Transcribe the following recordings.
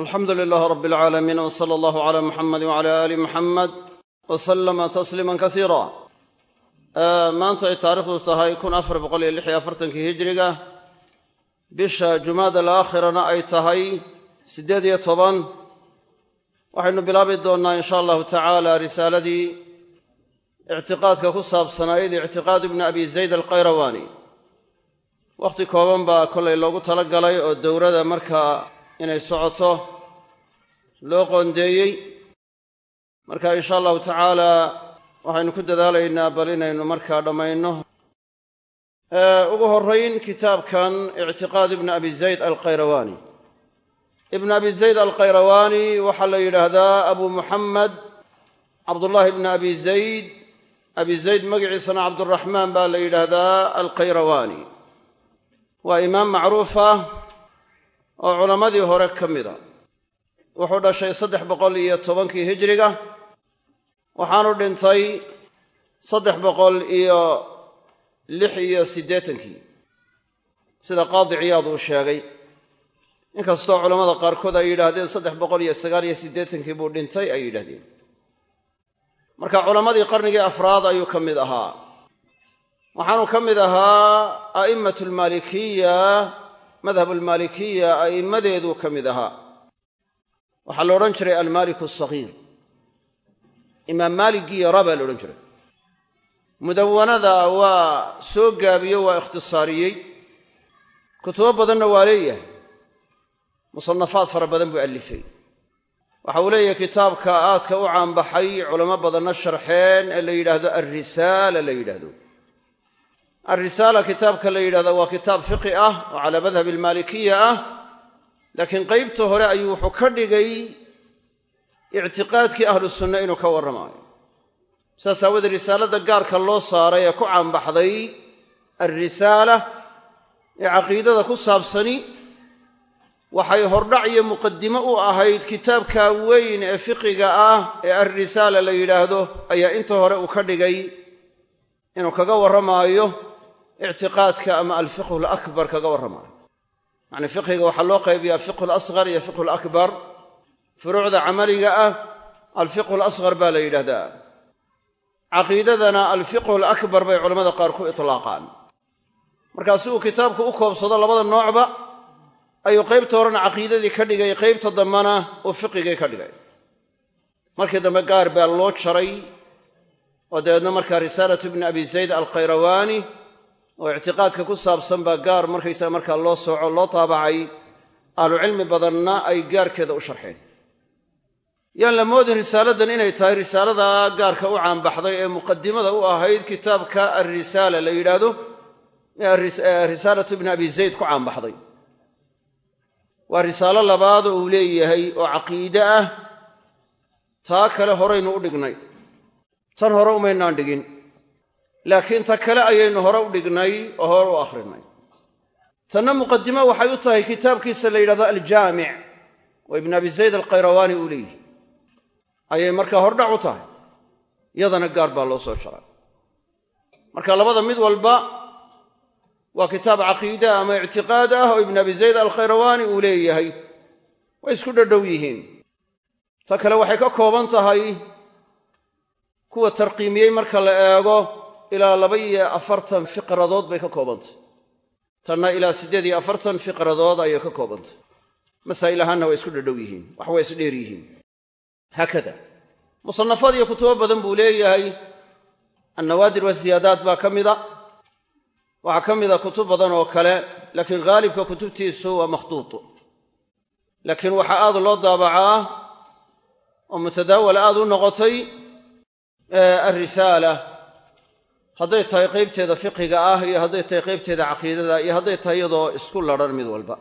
alxamdu lilaah rab alcaalamiin w sala allahu cala muxamadi wcala aali muxamed wa sallama tasliiman kasiira maanta ay taarikhdu tahay kun afar boqol iyo lix iyo afartankii hijiriga bisha jumaada alaakhirana ay tahay siddeed iyo toban. Waxaynu bilaabi doonnaa in sha allahu tacaala risaaladii ictiqaadka ku saabsanayd ictiqaad ibni abi zayd alkhayrawaani wakhti kooban baa kollay loogu inay socoto loo qoondeeyey. Marka in sha allahu tacaala waxaynu ku dadaalaynaa bal inaynu markaa dhammayno. Ugu horrayn kitaabkan ictiqaad ibni abi zayd alkhayrawaani ibn abi zayd alkhayrawaani waxaa la yidhaahdaa abu muxamed cabdullaahi ibni abi zayd. Abi zayd magiciisana cabduraxmaan baa la yidhaahdaa alkhayrawaani waa imaam macruuf ah oo culammadii hore ka mida wuxuu dhashay saddex boqol iyo tobankii hijiriga. Waxaanu dhintay saddex boqol iyo lix iyo siddeetankii. Sida qaadi ciyaad uu sheegay. Inkastoo culammada qaarkood ay yidhaahdeen saddex boqol iyo sagaal iyo siddeetankii buu dhintay ay yidhahdeen marka culammadii qarnigii afraad ayuu ka mid ahaa. Waxaanu ka mid ahaa a'immatu madhab almaalikiya a'immadeeduu ka mid ahaa. Waxaa la odhan jiray almaaliku asagiir imaam maaligii yara baa la odhan jiray. Mudawanada waa soo gaabiyo waa ikhtisaariyey. Kutubo badanna waa leeyahay. Musannafaad fara badan buu allifay. Waxa uu leeyahay kitaabka aadka u caanbaxay culamo badanna sharxeen ee la yidhaahdo alrisaala la yidhaahdo alrisaala kitaabka la yidhahdo waa kitaab fiqi ah oo calaa madhab almaalikiya ah. Laakiin qeybta hore ayuu wuxuu ka dhigay ictiqaadkii ahlu sunna inuu ka warramaayo saas aawoodee risaalada gaarka loo saaray ee ku caanbaxday alrisaala ee caqiidada ku saabsani waxay hordhac iyo muqadimo u ahayd kitaabka weyn ee fiqiga ah ee alrisaala la yidhaahdo ayaa inta hore uu ka dhigay inuu kaga warramaayo ictiqaadka ama alfiqhu alakbar kaga warramaayo yacni fiqhiga waxaa loo qaybiyaa fiqhu alasghar iyo fiqhu alakbar furuucda camaliga ah alfiqhu alasghar baa la yidhahdaa caqiidadana alfiqhu alakbar bay culamada qaar ku itlaaqaan markaa si uu kitaabku u koobsado labada noocba ayuu qaybta horena caqiidadii ka dhigay qaybta dambena uu fiqigii ka dhigay markii dambe gaar baa loo jaray oo dabeedna markaa risaalatu ibni abi zayd alkhayrawaani oo ictiqaadka ku saabsan baa gaar markaysaga markaa loo sooco loo taabacay ahlucilmi badanna ay gaarkeeda u sharxeen. Yaan la moodin risaaladan inay tahay risaalada gaarka u caanbaxday ee muqadimada u ahayd kitaabka alrisaala la yidhaahdo risaalatu ibni abi zayd ku caanbaxday. Waa risaalo labaad oo uu leeyahay oo caqiide ah. Taa kale horaynu u dhignay. Tan hore umaynaan dhigin laakiin ta kale ayaynu hore u dhignay oo hore u akhrinay. Tanna muqadimo waxay u tahay kitaabkiisa la yidhahdo aljaamic oo ibn abi zayd alkhayrawaani uu leeyihi ayay markaa hordhac u tahay yadana gaar baa loo soo jaray. Marka labada mid walba waa kitaab caqiide ama ictiqaad ah oo ibn abi zayd alkhayrawaani uu leeyahay. Way isku dhadhow yihiin. Ta kale waxay ka kooban tahay kuwa tarqiimiyey marka la eego ilaa laba iyo afartan fiqradood bay ka koobantahy. Tanna ilaa siddeed iyo afartan fiqradood ayay ka koobantay masaa'il ahaanna waa isku dhadhow yihiin wax waa isdheer yihiin. Haakada musannafaad iyo kutubo badan buu leeyahay. Annawaadir waziyaadaat baa ka mida. Waxaa ka mida kutub badan oo kale laakiin haalibka kutubtiisu waa makhduud. Laakiin waxaa aad loo daabacaa oo mutadaawal aad u noqotay alrisaala hadday tahay qaybteeda fiqiga ah iyo hadday tahay qaybteeda caqiidada iyo hadday tahay iyadoo isku ladhan mid walba.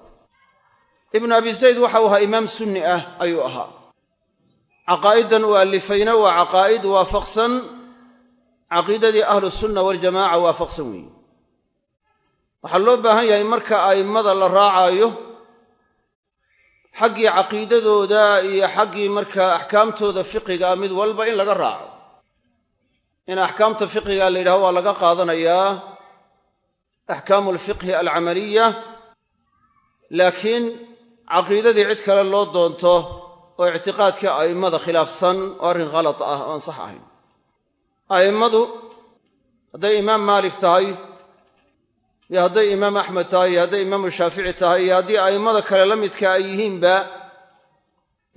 Ibnu abi zayd waxau ahaa imaam sunni ah ayuu ahaa. Caqaa'idan uu allifayna waa caqaa'id waafaqsan. Caqiidadii ahlu sunna waljamaaca waafaqsan weeye waxaa loo baahan yahay marka a'immada la raacaayo xaggii caqiidadooda iyo xaggii markaa axkaamtooda fiqiga mid walba in laga raaco in axkaamta fiqiga la yidhaho waa laga qaadanayaa axkaamu alfiqhi alcamaliya laakiin caqiidadii cid kale loo doonto oo ictiqaadkii a'immada khilaafsan oo arrin khalad ah oo aan sax ahayn. A'immadu hadday imaam maalik tahay iyo hadday imaam axmed tahay iyo hadday imaamu shaafici tahay iyo haddii a'immada kale la midka ay yihiinba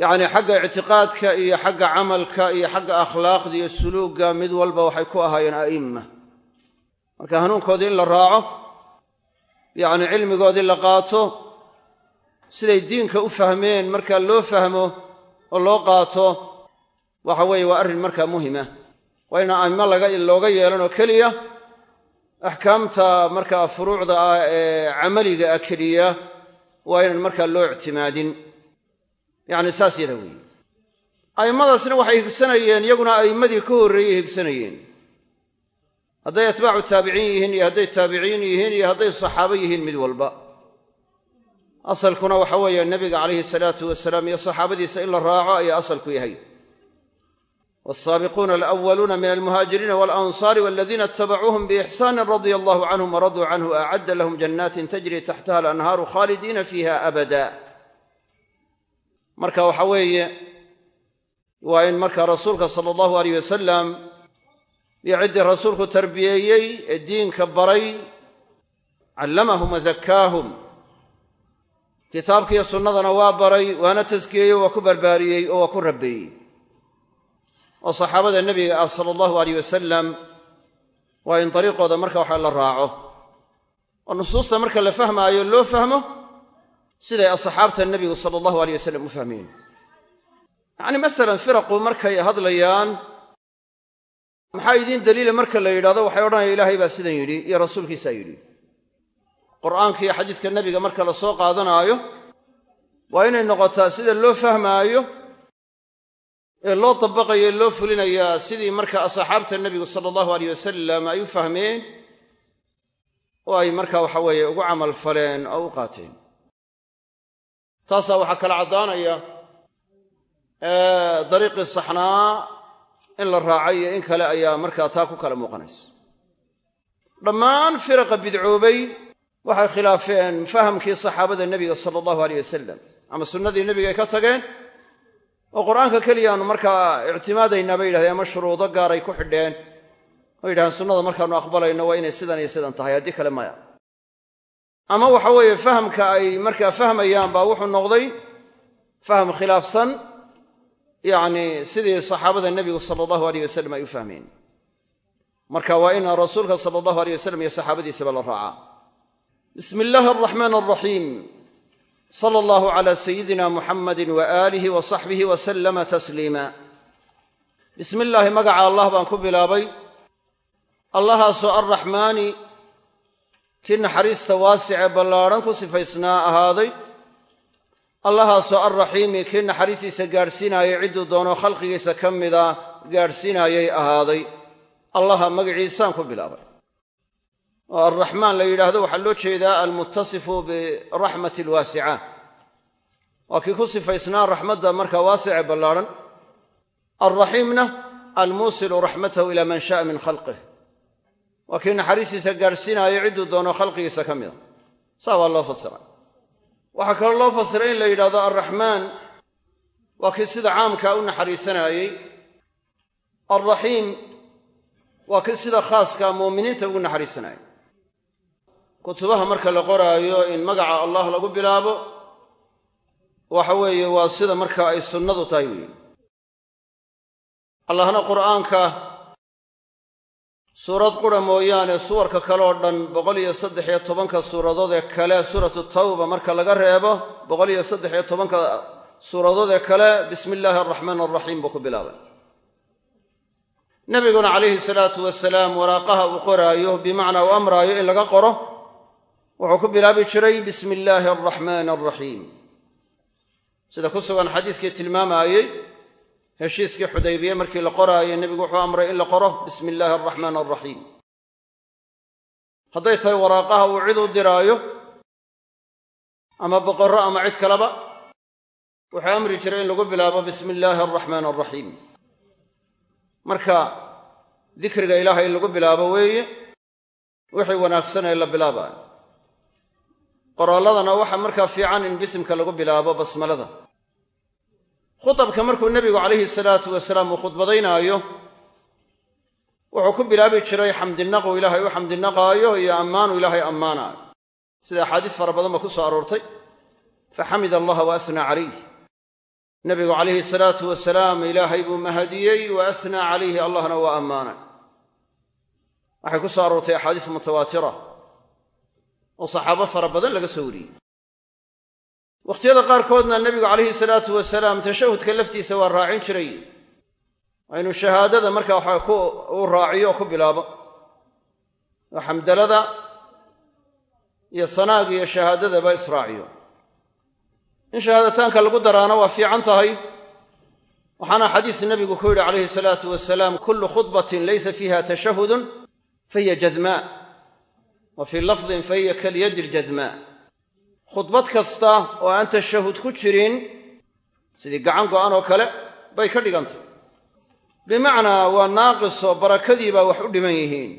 yacni xagga ictiqaadka iyo xagga camalka iyo xagga akhlaaqda iyo suluugga mid walba waxay ku ahaayeen a'imma. Marka hanuunkoodii in la raaco yacni cilmigoodii la qaato siday diinka u fahmeen marka loo fahmo oo loo qaato waxa weeye waa arrin markaa muhima. Waa ina a'immo looga yeelanoo keliya axkaamta markaa furuucda ah ee camaliga ah keliya waa inaan markaa loo ictimaadin yacni saas yada weeye. A'immadaasna waxay higsanayeen iyaguna a'immadii ka horreeyey higsanayeen. Hadday atbaacu taabiciin yihiin iyo hadday taabiciin yihiin iyo hadday saxaabo yihiin mid walba. Asalkuna waxa weeye nebiga calayhi salaatu wasalaam iyo saxaabadiisa in la raaco ayaa asalku yahay. Walsaabiquuna alwaluuna min almuhaajiriina walansaari waladiina itabacuuhum biixsaani radia allahu canhum waraduu canhu acadda lahum janaatin tajri taxtaha alanhaaru khaalidiina fiiha abada marka waxa weeye waa in marka rasuulka sala allahu aleyh wasalam iyo ciddii rasuulku tarbiyeeyey ee diinka baray callamahum wazakkaahum kitaabkiiyo sunnadana waa baray waana taskiyeeyey waa ku barbaariyey oo waa ku rabbeeyey. Oo saxaabada nebiga ah sala allahu aleyh wasalam waa in dariiqooda marka waxa la raaco. Oo nusuusta marka la fahmaayo loo fahmo siday asxaabta nebigu sala allahu aleyh wasalam u fahmeen. Yacni masalan firaqu markay hadlayaan maxaa idiin daliila marka la yidhahdo waxay odhanaya ilaahay baa sidan yidhi iyo rasuulkiisaa yidhi. Qur'aanka iyo xadiiska nebiga marka la soo qaadanaayo waa inay noqotaa sida loo fahmaayo ee loo dabaqayo loo fulinayaa sidii marka asxaabta nebigu sala allahu aleyh wasalam ay u fahmeen oo ay marka waxa weeye ugu camal faleen oo u qaateen taasaa waxaa kala caddaanaya dariiqii saxnaa in la raacay iyo in kale ayaa markaa taa ku kala muuqanaysa. Dhammaan firaqa bidcoobay waxay khilaafeen fahamkii saxaabada nebiga sala allahu aleyh wasalam ama sunnadii nebiga ay ka tageen oo qur'aanka keliyaanu markaa ictimaadaynaa bay yidhahdeen ama shuruudo gaaray ku xidheen. Oo yidhahdeen sunnada markaanu aqbalayno waa inay sidan iyo sidan tahay haddii kale maya ama waxa weeye fahamka ay markaa fahmayaan baa wuxuu noqday faham khilaafsan yacni sidii saxaabada nebigu sala allahu aleyh wasalam ay u fahmeen. Marka waa in rasuulka sala allahu aleyh wasalam iyo saxaabadiisaba la raacaa bismi illaahi araxmaan araxiim sala allahu calaa sayidina muxammadin wa aalihi wa saxbihi wa sallama tasliima bismi magaca allah baan ku bilaabay. Allahaasoo arraxmaani kii naxariista waasicee ballaadhan ku sifaysnaa ahaaday allahaasoo alraxiimi kii naxariistiisa gaadhsiinaayay cidduu doono khalqigiisa ka mida gaadhsiinaayay ahaaday. Allaha magaciisaan ku bilaabay. Oo alraxmaan la yidhaahdo waxaa loo jeedaa almuttasifu biraxmati alwaasica. Waa kii ku sifaysnaa raxmadda markaa waasice ballaadhan alraxiimna almuusilu raxmatahu ilaa man sha'a min khalqih waa kii naxariistiisa gaadhsiinaaya cidduu doono khalqigiisa ka mida. Saa waa loo fasiray. Waxaa kaloo loo fasiray in la yidhahdo alraxmaan waa kii sida caamkaa u naxariisanaayey. Alraxiim waa kii sida khaaskaa muuminiinta ugu naxariisanayay kutubaha marka la qoraayo in magaca allah lagu bilaabo waxa weeye waa sida marka ay sunnadu tahay weeye. Allahna qur'aanka suurad qura mooyaane suwarka kale oo dhan boqol iyo saddex iyo tobanka suuradood ee kale suuratu tawba marka laga reebo boqol iyo saddex iyo tobanka suuradood ee kale bismi illaahi araxmaan araxiim buu ku bilaabay nabiguna calayhi salaatu wasalaam waraaqaha uu qoraayo bimacnaa uu amraayo in laga qoro wuxuu ku bilaabi jiray bismi illaahi araxmaan araxiim sida ku sugan xadiiskii tilmaamaayey heshiiskii xudaybiye markii la qoraayey nebigu wuxuu amray in la qoro bismi illaahi araxmaan araxiim hadday tahay waraaqaha uu cid u diraayo ama boqorro ama cid kaleba wuxuu amri jiray in lagu bilaabo bismi illaahi araxmaan araxiim marka dikriga ilaahay in lagu bilaabo weeye wixii wanaagsan ee la bilaabaayo. Qoraalladana waxa markaa fiican in bisimka lagu bilaabo basmalada khutabka markuu nebigu calayhi salaatu wasalaam uu khudbadaynaayo wuxuu ku bilaabi jiray xamdinaqu ilaahay u xamdinaqaayo iyo ammaanu ilaahay ammaanaayo. Sida axaadiis fara badan ba ku soo aroortay faxamida allaha wa asnaa calayh nebigu calayhi salaatu wasalaam ilaahay buu mahadiyey wa asnaa calayhi allahna waa ammaanay. Waxay ku soo aroortay axaadiis mutawaatira oo saxaabo fara badan laga soo wariyey wakhtiyada qaarkoodna nebigu calayhi salaatu wasalaam tashahudka laftiisa waa raacin jiray. Waa inuu shahaadada markaa waxa uu raaciyo oo ku bilaabo. Oo xamdalada iyo sanaaga iyo shahaadadaba israaciyo in shahaadataanka lagu daraana waa fiican tahay. Waxaana xadiis nebigu ku yidhi calayhi salaatu wasalaam kullu khudbatin laysa fiiha tashahudun fahiya jadmaa wa fii lafdin fahiya kalyadi ljadmaa khudbad kasta oo aan tashahud ku jirin sidii gacan go'an oo kale bay ka dhigantay. Bimacnaa waa naaqis oo barakadii baa wax u dhiman yihiin.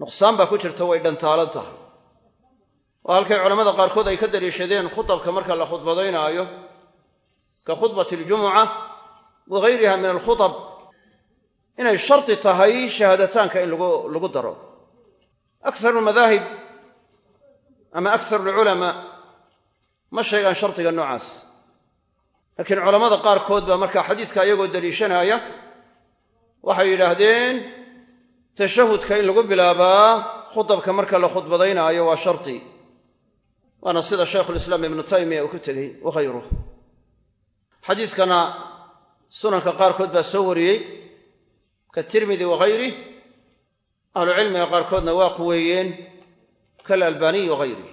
Nuqsaan baa ku jirta way dhantaalan tahay. Waa halkay culammada qaarkood ay ka daliishadeen khutabka marka la khudbadaynaayo ka khudbati aljumuca wa gayriha min alkhutab inay sharti tahay shahaadataanka in lagu daro. Akharu almadaahib ama akharu alculamaa ma sheegaan shardiga noocaas. Laakiin culammada qaarkood baa markaa xadiiska iyagoo daliishanaya waxay yidhaahdeen tashahudka in lagu bilaabaa khutabka marka la khudbadaynaayo waa shardi. Waana sida shaykhulislaam ibnu taymiya uu ku tegey wakhayruh xadiiskana sunanka qaarkood baa soo wariyey ka tirmidi wahayrih ahlucilmiga qaarkoodna waa quweeyeen kaalalbaaniyi wahayrih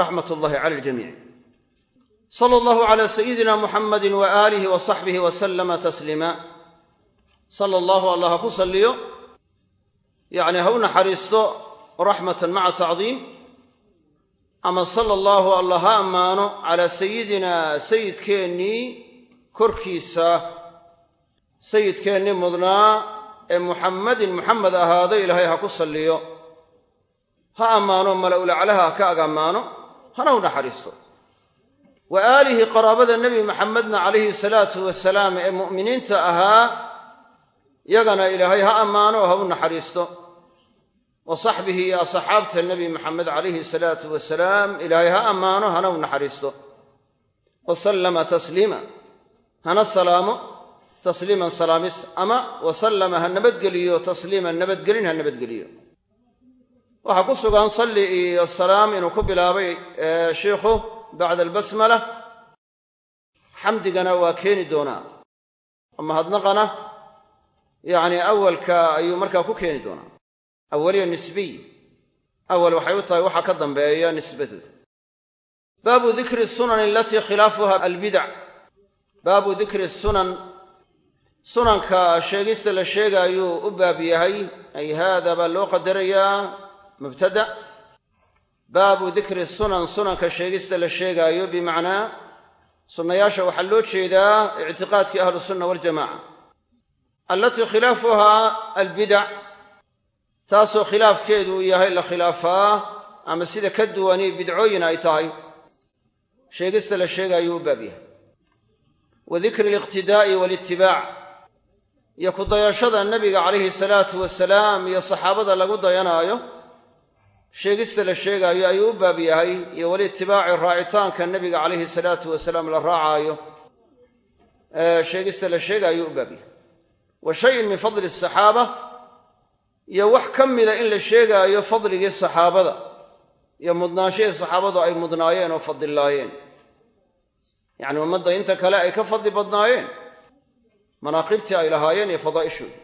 raxmat ullahi cala aljamiic sala allahu calaa sayidina muxamadi wa aalihi wa saxbihi wa sallama tasliima sala allahu allah ha ku salliyo yacni ha u naxariisto raxmatan maca tacdiim ama sala allahu allah ha ammaano calaa sayidina sayidkeennii korkiisa. Sayidkeennii mudnaa ee muxammadin muxamed ahaado ilaahay ha ku salliyo. Ha ammaano mala'ulaclaha ha ka ammaano hana u naxariisto. Wa aalihi qaraabada nebi maxamedna calayhi salaatu wasalaam ee mu'miniinta ahaa yagana ilaahay ha ammaano ha u naxariisto. Wa saxbihi iyo asxaabta nebi maxamed calayhi salaatu wasalaam ilaahay ha ammaano hana u naxariisto. Wa sallama tasliima hana salaamo tasliiman salaamis ama wa sallama ha nabadgeliyo tasliiman nabadgelin ha nabadgeliyo waxaa ku sugan salli iyo salaam inuu ku bilaabay shiikhu bacda albasmala. Xamdigana waa keeni doonaa mahadnaqana yacni awalka ayuu markaa ku keeni doonaa awaliya nisbiy awal waxay u tahay waxaa ka dambeeya nisbadooda baabu dikri sunan alatii khilaafuha albidac baabu dikri sunan. Sunanka sheegista la sheegaayuu u baab yahay ay haada baa loo qadarayaa mubtada baabu dikri sunan sunanka sheegista la sheegaayo bimacnaa sunnayaasha waxaa loo jeedaa ictiqaadkii ahlu sunna waljamaca allatii khilaafuhaa albidac taasoo khilaafkeedu uu yahay la khilaafaa ama sida ka duwani bidcooyin ay tahay sheegista la sheegaayuu u baab yahay. Wa dikri aliqtidaa'i walitibaac iyo ku dayashada nebiga calayhi salaatu wasalaam iyo saxaabada lagu dayanaayo sheegista la sheegaayo ayuu u baab yahay iyo walitibaaci raacitaanka nebiga calayhi salaatu wasalaam la raacaayo sheegista la sheegaayo u baab yahay. Wa shayin min fadli asaxaaba iyo wax ka mida in la sheegaayo fadligii saxaabada iyo mudnaanshihii saxaabadu ay mudnaayeen oo fadillaayeen yacni ummadda inta kale ay ka fadli badnaayeen manaaqibtii ay lahaayeen iyo fadaa'ishooda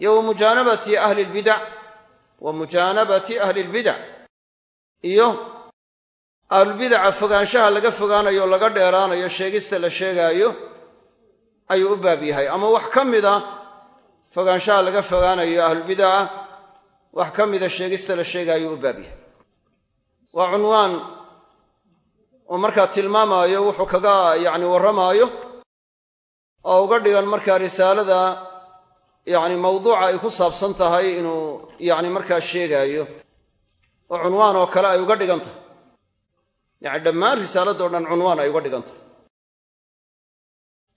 iyo wa mujaanabati ahli lbidac wa mujaanabati ahli iyo ahlulbidaca fogaanshaha laga fogaanayo o laga dheeraanayo sheegista la sheegaayo ayuu u baab yahay. Ama wax ka mida fogaanshaha laga fogaanayo ahlulbidaca wax ka mida sheegista la sheegaayo u baab yahay. Waa cunwaan oo markaa tilmaamaayo wuxuu kaga yacni warramaayo oo uga dhigan markaa risaalada yacni mawduuca ay ku saabsan tahay inuu yacni markaa sheegaayo oo cunwaan oo kale ay uga dhigan tahay. Yacni dhammaan risaaladoo dhan cunwaan ay uga dhigan tahay.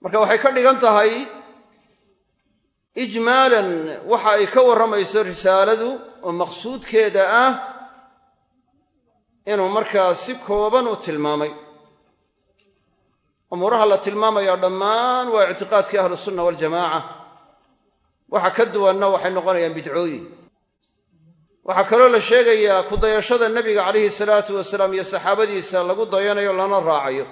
Marka waxay ka dhigan tahay ijmaalan waxa ay ka warramayso risaaladu oo maqsuudkeeda ah inuu markaa si kooban u tilmaamay. Umuuraha la tilmaamaya dhammaan waa ictiqaadkii ahlusunna waljamaaca waxa ka duwanna waxay noqonayaan bidcooyin. Waxaa kaloo la sheegayaa kudayashada nebiga calayhi salaatu wasalaam iyo saxaabadiisa lagu dayanayo lana raacayo.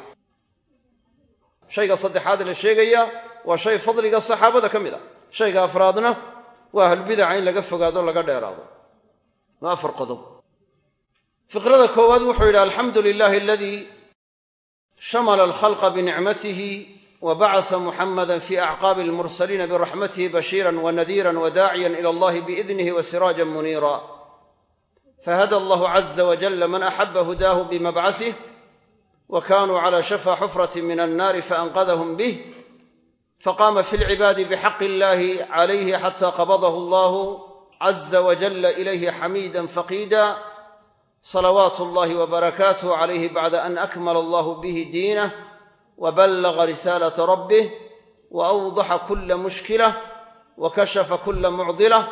Shayga saddexaad la sheegayaa waa shay fadliga saxaabada ka mid ah. Shayga afraadna waa ahlbidaca in laga fogaado laga dheeraado. Waa afar qodob fiqrada koowaad wuxuu yidhi alxamdu lilahi aladii shamala alkhalqa binicmatihi wa bacasa muxamada fi acqaabi almursaliina biraxmatihi bashiiran wanadiiran wadaaciyan ila allahi biidnihi wa siraajan muniira fahada allahu caza wajalla man axaba hudaahu bimabcasih wa kanuu cala shafa xufrati min annaari faanqadahum bih faqaama fi lcibaadi bixaqi illahi calayhi xata qabadahu allahu caza wajalla ilayhi xamiida faqiida salawaat allahi wbarakaatuh calayhi bacda an akmala allahu bihi diinah wabalaga risaalata rabbih waawdaxa kula mushkilah wakashafa kula mucdilah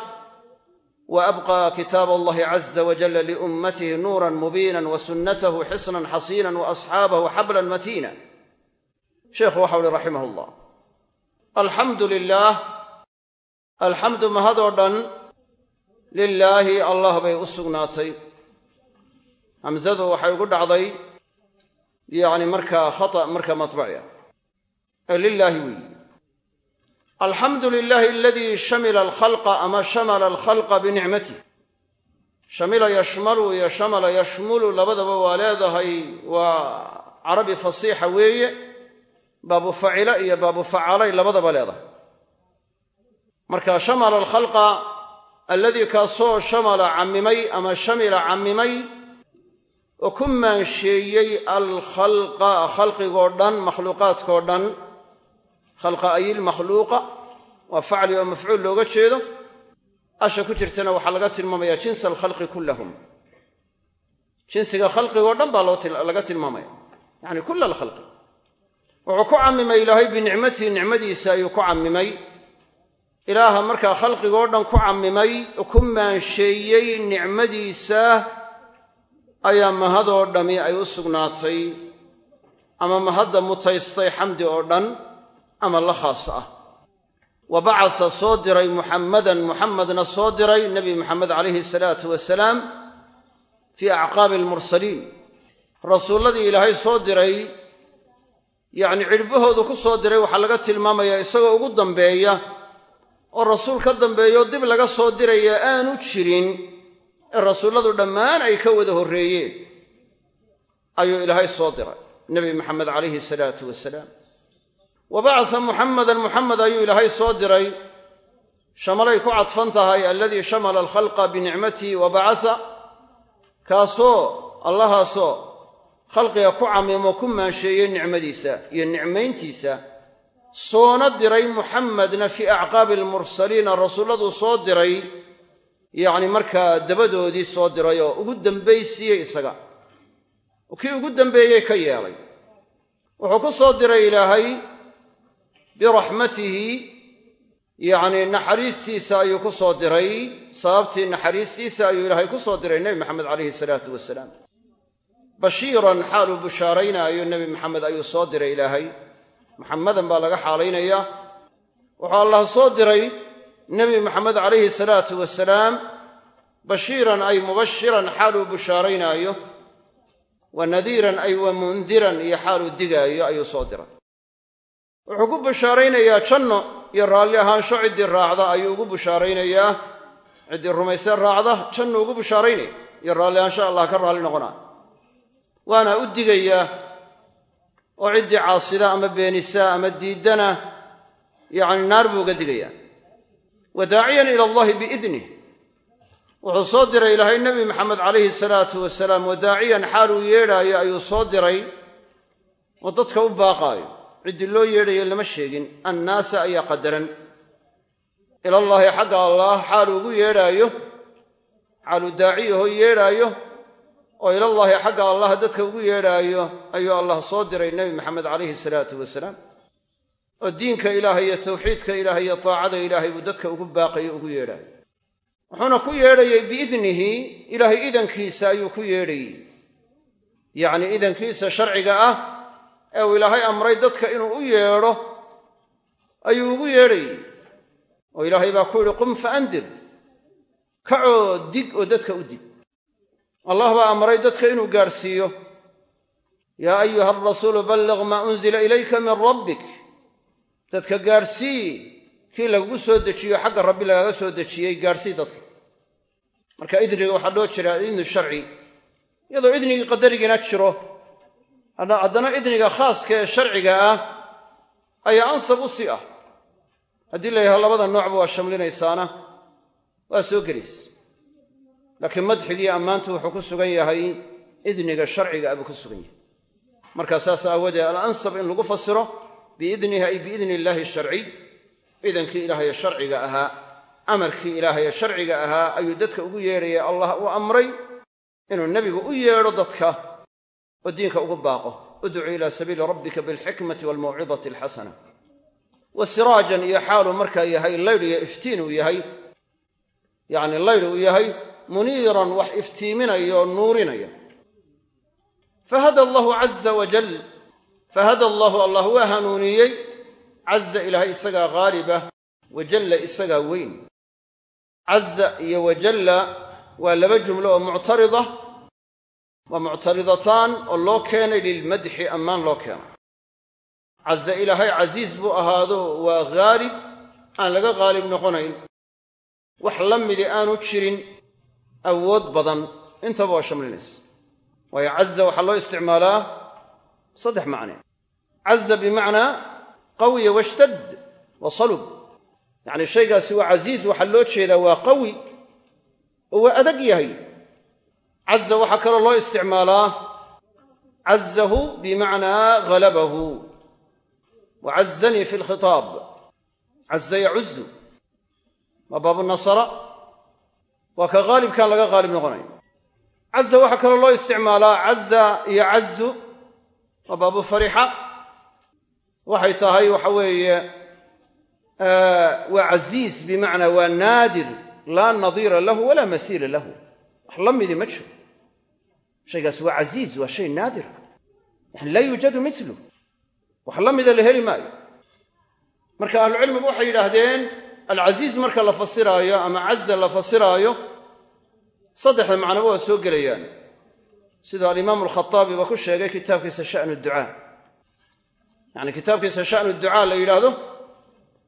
waabqى kitaab allahi caza wajala liummatihi nuuran mubiina wasunnatahu xisnan xasiina waasxaabahu xablan matiina sheikhu waxa uhi raximah llah alxamdu lilaah alxamdu mahadoo dhan lilaahi allah bay u sugnaatay hamzadu waxay ugu dhacday yacni markaa khata marka matbaciya ee lilaahi weeyi alxamdu lilaahi aladii shamila alkhalqa ama shamala alkhalqa binicmatih shamila yashmalu iyo shamala yashmulu labadaba waa leedahay waa carabi fasiixa weeye. Baabu facila iyo baabu facalay labadaba leedahay. Marka shamala alkhalqa alladii kaasoo shamala cammimay ama shamila oo ku maansheeyey alkhalqa khalqigoo dhan makhluuqaadkoo dhan. Khalqa ayilmakhluuqa waa facli oo mafcuul looga jeedo. Asha ku jirtana waxaa laga tilmaamaya jinsa alkhalqi kullahum. Jinsiga khalqigoo dhan baa laga tilmaamaya. Yacni kula alkhalqi. Wuxuu ku cammimay ilaahay binicmatihi nicmadiisa ayuu ku cammimay. Ilaaha markaa khalqigoo dhan ku cammimay ku maansheeyey nicmadiisa ayaa mahadoo dhammi ay u sugnaatay ama mahadda mutaystay xamdi oo dhan ama la khaas ah. Wa bacasa soo diray muxammadan muxammadna soo diray nebi moxamed calayhi salaatu wasalaam fii acqaabi almursaliin. Rasuulladii ilaahay soo diray yacni cidhbahoodu ku soo diray waxaa laga tilmaamayaa isagoo ugu dambeeya oo rasuul ka dambeeyo dib laga soo diraya aanu jirin ee dhammaan ay ka wada horreeyeen. Ayuu ilaahay soo diray nebi maxamed calayhi salaatu wasalaam wa bacasa muxamadan muxamed ayuu ilaahay soo diray shamalay ku cadfan tahay alladii shamala alkhalqa binicmatihi wa bacasa kaasoo allahaasoo khalqiga ku camimo ku maansheeyey nicmadiisa iyo nicmayntiisa soona diray muxamedna fii acqaabi almursaliina rasuulladuu soo diray yacni markaa dabadoodii soo diray oo ugu dambaysiiyey isaga. Kii ugu dambeeyey ka yeelay. Wuxuu ku soo diray ilaahay biraxmatihi yacni naxariistiisa ayuu ku soo diray. Sababtii naxariistiisa ayuu ilaahay ku soo diray nebi maxamed calayhi salaatu wasalaam. Bashiiran xaaluu bushaaraynaayo nebi maxamed ayuu soo diray ilaahay. Muxamadan baa laga xaalaynayaa. Wuxuu allah soo diray nebi maxamed calayhi salaatu wasalaam bashiiran ay mubashiran xaaluu bushaaraynaayo wa nadiiran ay wa mundiran iyo xaaluu digaayo ayuu soo diray. Wuxuu ku bushaaraynayaa janno iyo raalli ahaansho ciddii raacda ayuu ugu bushaaraynayaa. Ciddii rumaysee raacda jannu ugu bushaaraynaya iyo raalli ahaansho allah ka raalli noqonaa waana u digayaa oo ciddii caasida ama beenisa ama diiddana yacni naar buu uga digayaa wa daaciyan ila allahi biidnih. Wuxuu soo diray ilaahay nebi maxamed calayhi salaatu wasalaam wa daaciyan xaal uu yeedhaayo ayuu soo diray. Oo dadka u baaqaayo ciddii loo yeedhayo lama sheegin annaasa ayaa qadaran. Ilallaahi xagga allaah xaaluu ugu yeedhaayo xaaluu daaciyahoo yeedhaayo oo ilallaahi xagga allah dadka ugu yeedhaayo ayuu allah soo diray nebi maxamed calayhi salaatu wasalaam oo diinka ilaahay iyo tawxiidka ilaahay iyo taacada ilaahay buu dadka ugu baaqayo ugu yeedhaayo wuxuuna ku yeedhayey biidnihi ilaahay idankiisa ayuu ku yeedhayey yacnii idankiisa sharciga ah ee uu ilaahay amray dadka inuu u yeedho ayuu ugu yeedhayey oo ilaahay baa ku yidhi qum fa andir kacoo dig oo dadka u dig. Allah baa amray dadka inuu gaadhsiiyo. Yaa ayuha alrasuulu balliq maa unzila ilayka min rabbik dadka gaadhsii kii lagugu soo dejiyo xagga rabbi lagaga soo dejiyey gaadhsii dadka. Marka idniga waxaa loo jiraa idnu sharci. Iyadoo idnigii qadarigiina jiro haddana idniga khaaska ee sharciga ah ayaa ansab u ah. Haddii la yidhaha labada noocba waa shamlinaysaana waa soo gelaysa laakiin madxigii ammaantu wuxuu ku sugan yahay idniga sharciga ah buu ku sugan yahay. Markaa saas aawadeed alansab in lagu fasiro biidnihi ay biidni illaahi sharciy idankii ilaahaye sharciga ahaa amarkii ilaahaye sharciga ahaa ayuu dadka ugu yeedhaya allah uu amray inuu nebigu u yeedho dadka oo diinka ugu baaqo. Udcu ilaa sabiili rabbika bilxikmati waalmawcidati alxasana. Wa siraajan iyo xaaluu markaa yahay laydh iyo iftiin uu yahay. Yacni laydh uu yahay muniiran wax iftiiminaya oo nuurinaya. Fahada allahu caza wajal fahada allahu allah waa hanuuniyey caza ilaahay isagaa haalibah wajalla isagaa weyn caza iyo wajalla waa laba jumlo oo muctarida waa muctaridataan oo loo keenay lilmadxi ammaan loo keenay caza ilaahay casiis buu ahaado waa haalib aan laga haalib noqonayn wax la midi aanu jirin awood badan intaba waa shamlinaysa waayo caza waxaa loo isticmaalaa saddex macne. Caza bimacnaa qawiya washtad wa salub. Yacni shaygaasi waa casiis waxaa loo jeedaa waa qawi oo waa adag yahay. Caza waxaa kaloo loo isticmaalaa cazahu bimacnaa halabahu wa cazanii fi lkhitaab. Caza yacuzu waa baabu nasara? Waa ka haalibkaan laga haalib noqonayn caza waxaa kaloo loo isticmaalaa caza waa baabu farixa waxay tahay waxa weeye waa casiis bimacnaa waa naadir. Laa nadiira lahu walaa masiila lahu. Wax la midi ma jiro. Shaygaas waa casiiz waa shay naadir. Yani laa yuujadu milu wax la mida la heli maayo. Marka ahlucilmigu waxay yidhaahdeen alcasiiz marka la fasiraayo ama caza la fasiraayo saddexda macnoba waa soo gelayaan sida alimaamu alkhaaabi ba ku sheegay kitaabkiisa shanu ducaa. Yani kitaabkiisa shanu ducaa la yidhaahdo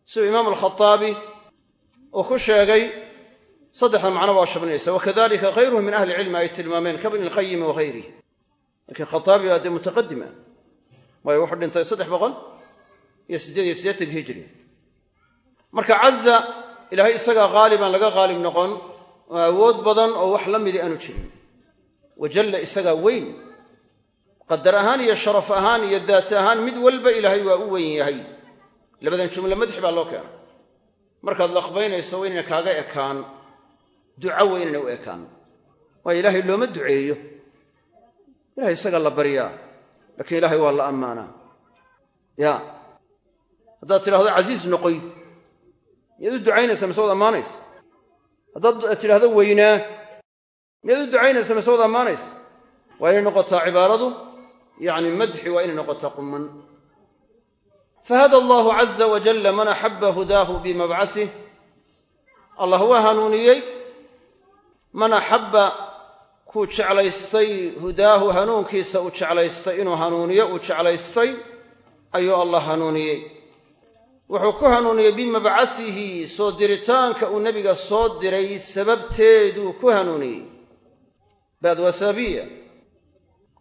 siduu imaamu alkhaaabi uu ku sheegay saddexda macnoba waa shablinaysa wakadalika hayruhu min ahli cilmi ay tilmaameen kabni lqayimi wahayrih lakiin khaaabi baa dee mutaqadima waayo wuxuu dhintay saddex boqol iyo siddeed iyo siddeetanki hijri. Marka caza ilaahay isagaa haaliban laga haalib noqon oo awood badan oo wax la midi aanu jirin wajalla isagaa weyn qadar ahaan iyo sharaf ahaan iyo daat ahaan mid walba ilaahay waa u weyn yahay. Labadan jumle madxi baa loo keenay. Markaad laqbaynayso waa inayna kaaga ekaan duco waa inayna u ekaan. Waayo ilaahay looma duceeyo. Ilahay isagaa la baryaa laakiin ilaahay waa la ammaanaa. Ya haddaad tidhahdo casiis noqoy miyaad u ducaynaysa mise waad ammaanaysa? Haddaad tidhahdo weynaa miyaad u ducaynaysa mise waad ammaanaysa? Waa inay noqotaa cibaaradu? Yacni madxi waa inay noqotaa quman. Fahada allahu caza wajalla man axaba hudaahu bimabcasih allah waa hanuuniyey. Man axabba kuu jeclaystay hudaahu hanuunkiisa uu jeclaystay inuu hanuuniyo uu jeclaystay ayuu allah hanuuniyey. Wuxuu ku hanuuniyey bimabcasihi soo diritaanka uu nebiga soo diray sababteeduu ku hanuuniyey baad waa sababiya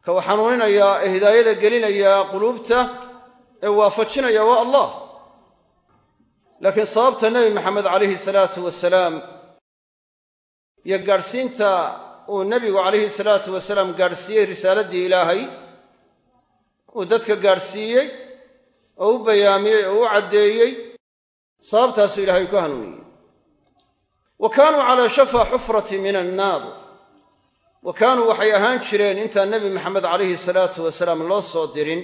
ka uu xanuuninayaa ee hidaayada gelinayaa quluubta ee waafajinaya waa allah. Laakiin sababta nebi maxamed calayhi salaatu wasalaam iyo gaadhsiinta uu nebigu calayhi salaatu wasalaam gaadhsiiyey risaaladdii ilaahay uu dadka gaadhsiiyey oo u bayaamiyey oo u caddeeyey sababtaasuu ilaahay ku hanuuniyey. Wa kaanuu calaa shafaa xufrati min annaar wa kaanuu waxay ahaan jireen intaan nebi maxamed calayhi salaatu wasalaam loo soo dirin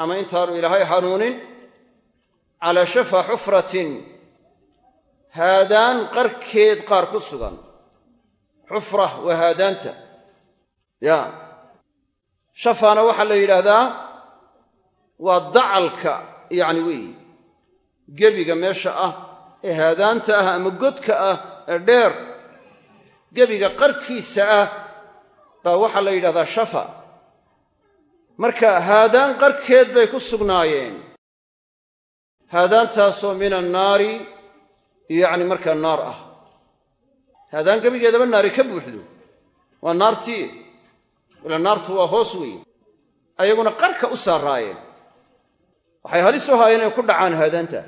ama intaanu ilaahay hanuunin calaa shafa xufratin haadaan qarkeed qaar ku sugan. Xufra waa haadaanta. Ya shafaana waxaa la yidhaahdaa waa dacalka yacni weeyi gebiga meesha ah ee haadaanta ah ama godka ah ee dheer gebiga qarkiisa ah baa waxaa la yidhahdaa shafa. Marka haadaan qarkeed bay ku sugnaayeen. Haadaantaasoo min annaari yacni markaa naar ah. Haadaan gebigeedaba naari ka buuxdo. Waa naartii ila naartu waa hoos weeye ayaguna qarka u saaraayeen waxay halis u haayeen inay ku dhacaan haadaanta.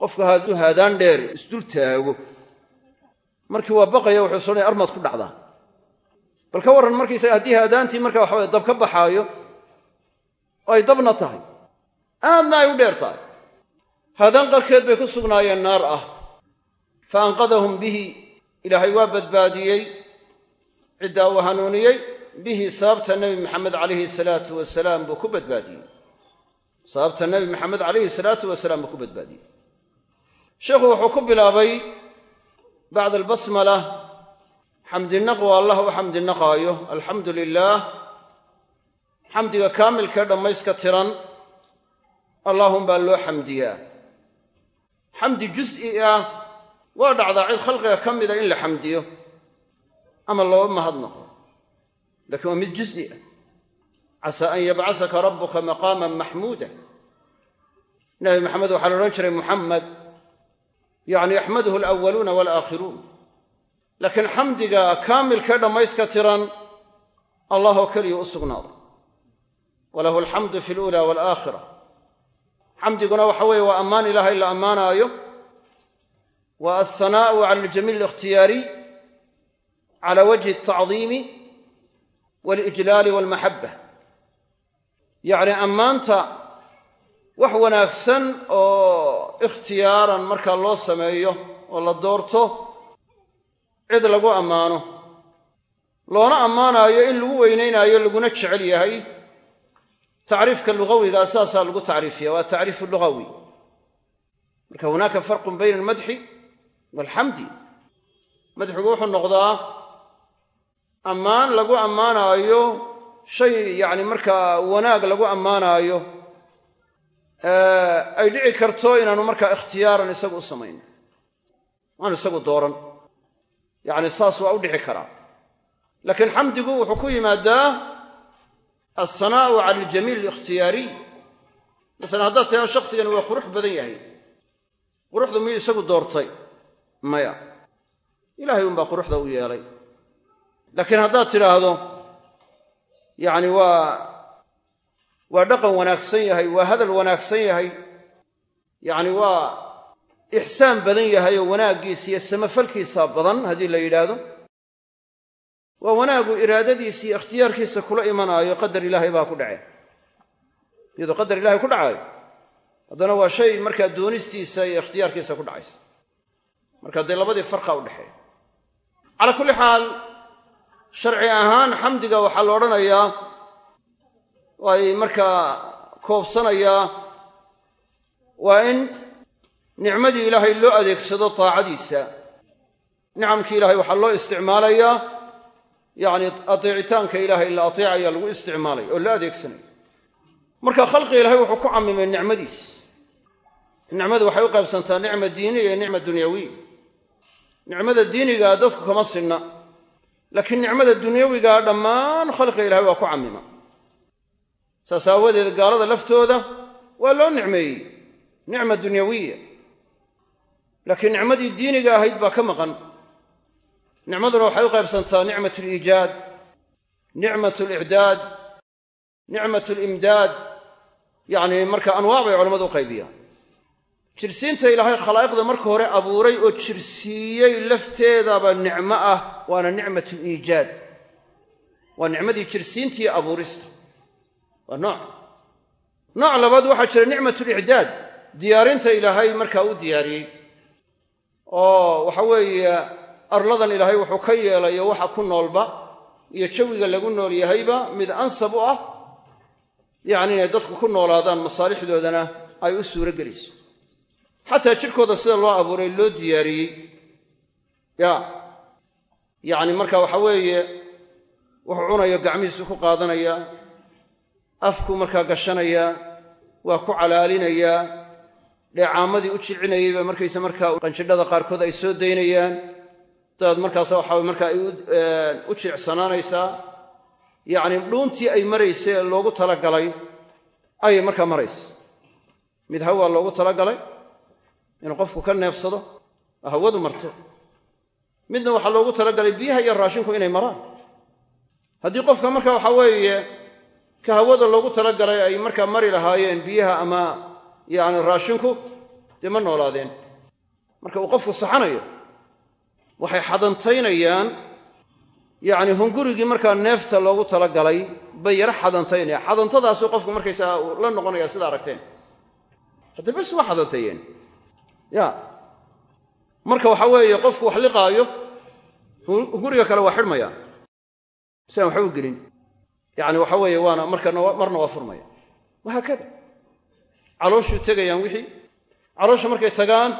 Qofka hadduu haadaan dheer isdul taago markii waa baqaya wuxuu soonaya armaad ku dhacdaa bal ka warran markiisaga haddii haadaantii marka waxaweye dab ka baxaayo ay dabna tahay. Aadna ay u dheer tahay. Haadaan qarkeed bay ku sugnaayeen naar ah. Fa anqadahum bihi ilaahay waa badbaadiyey. Ciddaa uu hanuuniyey. Bihi sababta nebi maxamed calayhi salaatu wasalaam buu ku badbaadiyey. Sababta nebi maxamed calayhi salaatu wasalaam buu ku badbaadiyey. Sheikhu wuxuu ku bilaabay bacda albasmala xamdinaqwa allah u xamdinaqaayo alxamdu lilaah xamdiga kaamilkee dhammayska tiran allahum baa loo xamdiyaa xamdi jus'i ah waa dhacdaa cid khalqiga ka mida in la xamdiyo ama loo mahadnaqo lakiin waa mid jus'i ah casaa an yabcasaka rabbuka maqaaman maxmuuda nabi maxamed waxaa la odhan jiray muxamed yacni yaxmaduhu alawaluuna walaakhiruun laakiin xamdiga kaamilkee dhammayska tiran allah oo keliya u sugnaaday. Walahu alxamdu fi alula walaakhira xamdiguna waxa weeye waa ammaan ilaahay la ammaanaayo. Wa alhanaa'u cala aljamiil alikhtiyaariy cala wajhi altacdiimi walijlaali walmaxabba yacni ammaanta wax wanaagsan oo ikhtiyaaran markaa loo sameeyo oo la doorto cid lagu ammaano. Loona ammaanaayo in lagu weynaynaayo laguna jecel yahay. Tacriifka lugawigaa saasaa lagu tacriifiya waa tacriifu lugawi. Marka hunaaka farqun bayna almadxi waalxamdi madxigu wuxuu noqdaa ammaan lagu ammaanaayo shay yacni markaa wanaag lagu ammaanaayo ay dhici karto inaanu markaa ikhtiyaaran isagu u samayn. Waanu isagu dooran. Yacni saas waa u dhici karaa. Laakiin xamdigu wuxuu ku yimaadaa alsanaa'u cala aljamiil alikhtiyaariy masalan haddaad tiraa shakhsigani waa qurux badan yahay. Quruxdu miyuu isagu doortay? Maya. Ilaahay unbaa quruxda u yeelay. Laakiin haddaad tidhaahdo yacni waa waa dhaqan wanaagsan yahay waa hadal wanaagsan yahay. Yacni waa ixsaan badan yahay oo wanaaggiisa iyo samafalkiisa badan haddii la yidhaahdo. Waa wanaagu iraadadiisa iyo ikhtiyaarkiisa kula imanaayo qadar ilaahay baa ku dhaceen iyadoo qadar ilahay ku dhacaayo haddana waa shay markaa doonistiisa iyo ikhtiyaarkiisa ku dhacaysa. Marka dee labadii farqa u dhexeeya. Calaa kulli xaal sharci ahaan xamdiga waxaa la odhanayaa ay markaa koobsanayaa waa in nicmadii ilaahay loo adeegsado taacadiisa. Nicamkii ilaahay waxaa loo isticmaalayaa yacni ateecitaanka ilaahay la ateecaya lagu isticmaalaya oo la adeegsanaya marka khalqiga ilaahay wuxuu ku camimay nicmadiis. Nicmadu waxay u qaybsantaa nicma diiniya iyo nicma dunyawiya nicmada diinigaa dadku kama sinna laakiin nicmada dunyawigaa dhammaan khalqiga ilahay waa ku camima saas aawadeed gaalada laftooda waa loo nicmeeyey nicma dunyawiya. Laakiin nicmadii diiniga ahayd baa ka maqan. Nicmaduna waxay u qaybsantaa nicmat aliijaad nicmat alicdaad nicmat alimdaad yacni marka anwaac bay culamadu u qaybiyaan. Jirsiinta ilaahay khalaa'iqda marka hore abuuray oo jirsiiyey lafteedaba nicmo ah waana nicmat aliijaad waa nicmadii jirsiintiiyo abuurista waa nooc. Nooc labaad waxaa jira nicmat alicdaad diyaarinta ilaahay markaa u diyaariyey. Oo waxa weeye arladan ilaahay wuxuu ka yeelayo waxa ku noolba iyo jawiga lagu nool yahayba mid ansab u ah yacni inay dadku ku noolaadaan masaalixdoodana ay u suuro gelayso xataa jidhkooda sida loo abuuray loo diyaariyey. Ya yacni marka waxa weeye wuxuu cunayo gacmihiisu ku qaadanayaa afku markaa gashanayaa waa ku calaalinayaa dheecaamadii u jilcinayayba markayse markaa qanjidhada qaarkood ay soo daynayaan. Dabeed markaas waxa markaa ay u jilicsanaanaysaa yacni dhuuntii ay maraysa ee loogu talagalay ayay markaa maraysa mid hawaa loogu talagalay inuu qofku ka neefsado oo hawadu marto. Midna waxaa loogu talagalay biyaha iyo raashinku inay maraan. Haddii qofka marka waxa weeye ka hawada loogu talagalay ay markaa mari lahaayeen biyaha ama yacni raashinku dee ma noolaadeen. Marka uu qofku saxanayo waxay xadantaynayaan yacni hungurigii markaa neefta loogu talagalay bay yaro xadantaynayaan. Xadantadaasuu qofku markaysaa la noqonaya sida aragteen. Hadda bes waa xadanteeyeen. Ya. Marka waxa weeye qofku wax liqaayo hunguriga kale waa xidhmaya. Si aan waxba u gelin yacni waxa weeye waana markana marna waa furmaya. Wahaakada calooshuu tegayaan wixii. Caloosha markay tagaan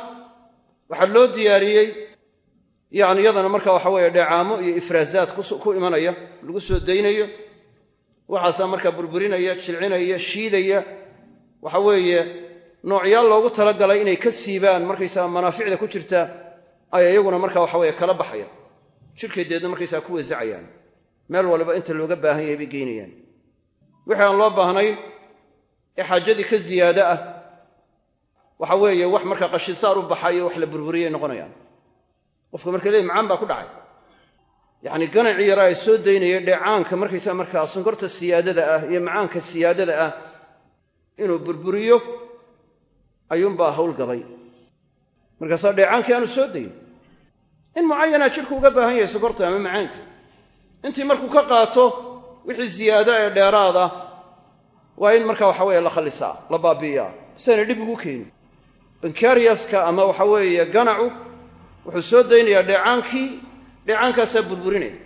waxaa loo diyaariyey yacni iyadana marka waxa weeye dheecaamo iyo ifraazaad ku imanaya lagu soo daynayo waxaasaa markaa burburinaya jilcinaya shiidaya. Waxa weeye noocyaal loogu talagalay inay ka siibaan markaysaa manaaficda ku jirta ay iyaguna marka waxa weye kala baxaya. Jidhkay deedna markaysaa ku wasacayaan meel waliba inta looga baahan yahay bay geynayaan wixii aan loo baahnayn ee xaajadii ka ziyaado ah waxa weeye wax markaa qashinsaar u baxayo wax la burburiyay noqonayaan. Qofka marka leey macaan baa ku dhacay. Yacni ganacii yaraa ay soo daynaya dheecaanka markaysaa markaa sonkorta siyaadada ah iyo macaanka siyaadada ah inuu burburiyo ayuunbaa howlgabay markaasaa dheecaankii aanu soo dayn. In mucayanaa jidhku uga baahan yahay sonkorta ama macaanka intii markuu ka qaato wixii ziyaado ee dheeraad ah waa in marka waxa weeye la khallisaa la baabi'iyaa. Siayna dhib ugu keenin bankariyaska ama waxa weeye ganacu wuxuu soo daynayaa dheecaankii dheecaankaasaa burburinaya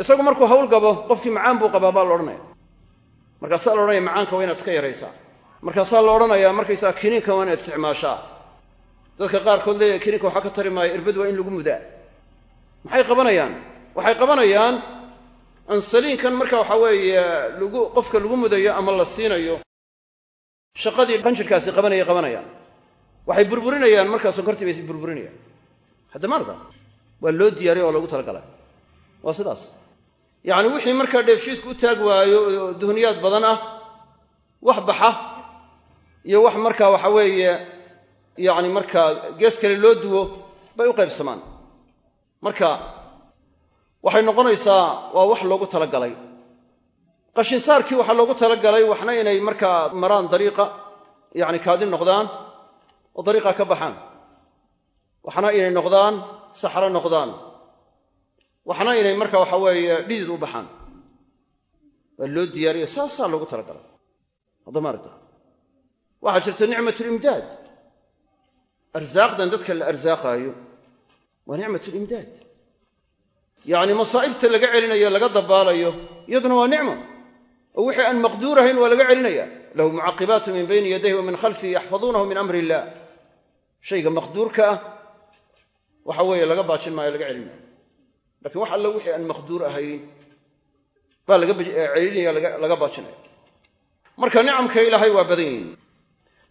isagu markuu hawl gabo qofkii macaan buu qabaa baa la odhanaya. Markaasaa la odhanaya macaanka waa inaad iska yaraysaa. Markaasaa la odhanayaa markaysaa kiniinka waa inaad isticmaashaa. Dadka qaarkood leeyahay kiniinka waxaa ka tari maayo irbad waa in lagu mudaa. Maxay qabanayaan waxay qabanayaan ansaliinkan marka waxa weeye lagu qofka lagu mudayo ama la siinayo shaqadii qanjirkaasi qabanayay qabanayaan. Waxay burburinayaan markaa sonkortii bay burburinayaan. Hadda maarta waa loo diyaariya oo lagu talagalay. Waa sidaas. Yacni wixii markaa dheefshiidku u taag waayo oo duhniyaad badan ah wax baxa iyo wax markaa waxa weeye yacni markaa gees kale loo duwo bay u qaybsamaan. Marka waxay noqonaysaa waa wax loogu talagalay. Qashinsaarkii waxaa loogu talagalay waxna inay markaa maraan dariiqa yacni kaadi noqdaan oo dariiqa ka baxaan. Waxna inay noqdaan saxro noqdaan. Waxna inay marka waxa weeye dhidid u baxaan. Waa loo diyaariya saasaa loogu talagalay. Hadda maaragta waxaa jirta nicmatulimdaad arsaaqdan dadka la arsaaqaayo waa nicmatulimdaad yacni masaa'ibta laga celinayo laga dabaalayo iyaduna waa nicmo. Oo wixii aan maqduur ahayn waa laga celinaya. Lahu mucaqibaatu min bayni yadayhi wa min khalfihi yaxfaduunahu min amri illaah shayga maqduurka ah waxa weeye laga baajin maayo laga celin maayo. Lakiin wax alla wixii aan maqduur ahayn baa celinaya laga baajinaya. Marka nicamka ilaahay waa badan yihiin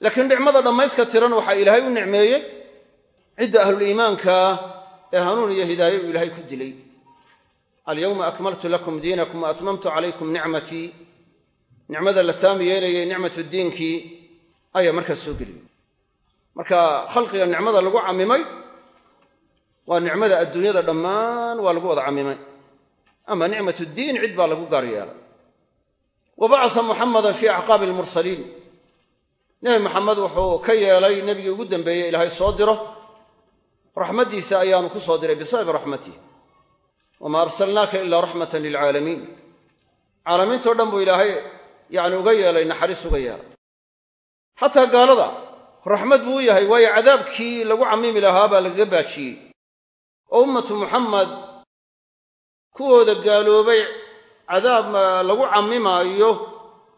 laakiin nicmada dhammayska tiran waxaa ilaahay u nicmeeyey cidda ahluliimaankaa ee hanuun iyo hidaaye uu ilaahay ku dilay alyawma akmaltu lakum diinakum wa atmamtu calaykum nicmatii nicmada la taami yeelayay nicmatu diinkii ayaa markaas soo geliyey marka khalqiga nicmada lagu camimay waa nicmada adduunyada dhammaan waa lagu wada camimay ama nicmatu diin cid baa lagu gaar yeelay. Wa bacasa muxamadan fii acqaabi almursaliin. Nebi maxamed wuxuu ka yeelay nebigii ugu dambeeyey ilaahay soo diro. Raxmaddiisa ayaanu ku soo diray bisababi raxmatih wamaa arsalnaaka ilaa raxmatan lilcaalamiin caalamiintao dhan buu ilaahay yacni uga yeelay naxariis uga yeelay xataa gaalada raxmad buu u yahay waayo cadaabkii lagu camimi lahaa baa lagaga baajiyey oo ummatu muxamed kuwooda gaaloobay cadaab lagu cammimaayo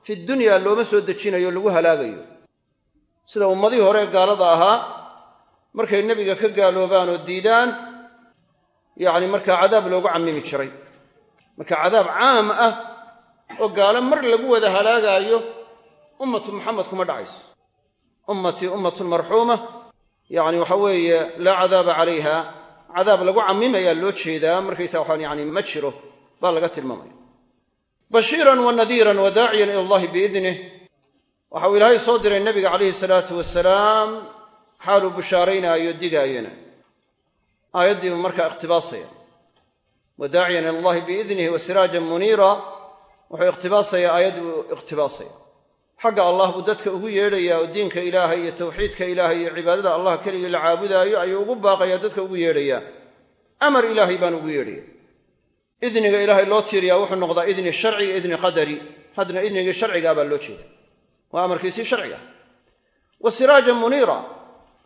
fi dunya looma soo dejinayo lagu halaagayo sida ummadihii hore gaalada ahaa markay nebiga ka gaaloobaan oo diidaan yacni markaa cadaab loogu cammimi jiray. Marka cadaab caam ah oo gaalo mar lagu wada halaagaayo ummatu muxamed kuma dhacayso. Ummatii ummatun marxuuma. Yacni waxa weeye laa cadaaba calayha. Cadaab lagu cammimayaa loo jeedaa markaysaa waxaan yani ma jiro baa laga tilmaamaya. Bashiiran wa nadiiran wa daaciyan ila allahi biidnih. Waxa uu ilaahay soo diray nebiga calayhi salaatu wasalaam xaaluu bushaaraynaayo digaayana aayaddiibu markaa ikhtibaasaya wa daaciyan ila allahi biidnihi wa siraajan muniira wuxuu ikhtibaasaya aayadduu ikhtibaasaya xagga allah buu dadka ugu yeedhayaa oo diinka ilaahay iyo tawxiidka ilaahay iyo cibaadada allah keligii la caabudaayo ayuu ugu baaqayaa dadka ugu yeedhayaa. Amar ilaahay baan ugu yeedhaya idniga ilaahay loo tiiriyaa wuxuu noqdaa idni sharci iyo idni qadari. Haddana idnigii sharcigaa baa loo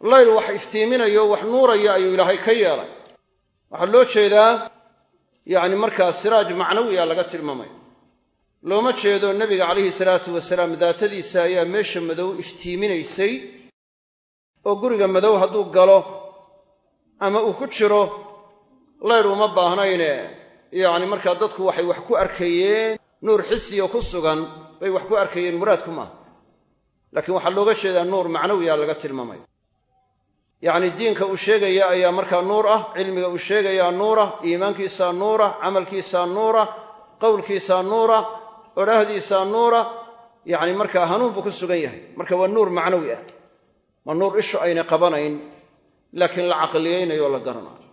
layl wax iftiiminayo wax nuuraya ayuu ilaahay ka yeelay. Waxaa loo jeedaa yacni markaa siraaj macnawiya laga tilmaamaya looma jeedo nebiga calayhi salaatu wasalaam daatadiisa ayaa meesha madow iftiiminaysay oo guriga madow hadduu galo ama uu ku jiro laydh uma baahnayne yacni markaa dadku waxay wax ku arkayeen nuur xisiyo ku sugan bay wax ku arkayeen muraadku maaha. Laakiin waxaa looga jeedaa nuur macnawiya laga tilmaamaya yacni diinka uu sheegaya ayaa markaa nuur ah cilmiga uu sheegayaa nuurah iimaankiisaa nuurah camalkiisaa nuurah qowlkiisaa nuurah odhaahdiisaa nuura yacni markaa hanuun buu ku sugan yahay. Marka waa nuur macnawi ah. Waa nuur ishu aynay qabanayn laakiin la caqliyaynayo la garanayo.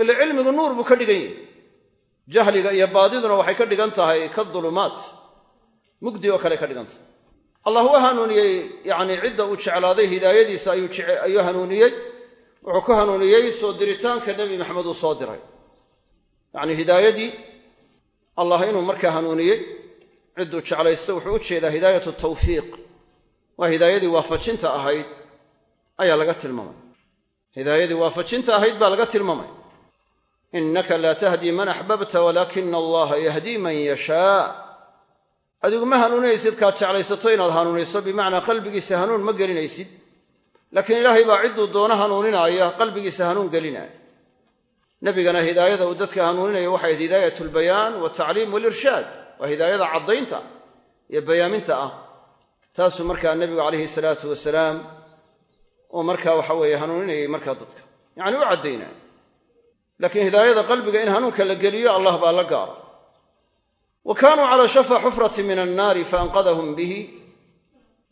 Ila cilmigu nuur buu ka dhigan yahay. Jahliga iyo baadiduna waxay ka dhigan tahay ka dulumaat. Mugdi oo kale ka dhigan tahay allah waa hanuuniyey yacni cidda uu jeclaaday hidaayadiisa ayuu hanuuniyey. Wuxuu ku hanuuniyey soo diritaanka nebi maxamed uu soo diray. Yacni hidaayadii allah inuu markaa hanuuniyey cidduu jeclaysto wuxuu u jeedaa hidaayatu tawfiiq. Waa hidaayadii waafajinta ahayd ayaa laga tilmaamay. Hidaayadii waafajinta ahayd baa laga tilmaamay. Innaka laa tahdii man axbabta walaakina allaha yahdii man yashaa adigu ma hanuuninaysid kaad jeclaysato inaad hanuuniso bimacnaa qalbigiisa hanuun ma gelinaysid. Laakiin ilaahay baa cidduu doono hanuuninaaya qalbigiisa hanuun gelinaya nebigana hidaayada uu dadka hanuuninaya waxay hidaayat albayaan waltacliim walirshaad waa hidaayada caddaynta iyo bayaaminta ah. Taasuu markaa nebigu calayhi salaatu wasalaam uu markaa waxa weeye hanuuninayay markaa dadka. Yacni u caddaynaya laakiin hidaayada qalbiga in hanuunka la geliyo allah baa la gaara wa kaanuu calaa shafa xufrati min annaari faanqadahum bihi.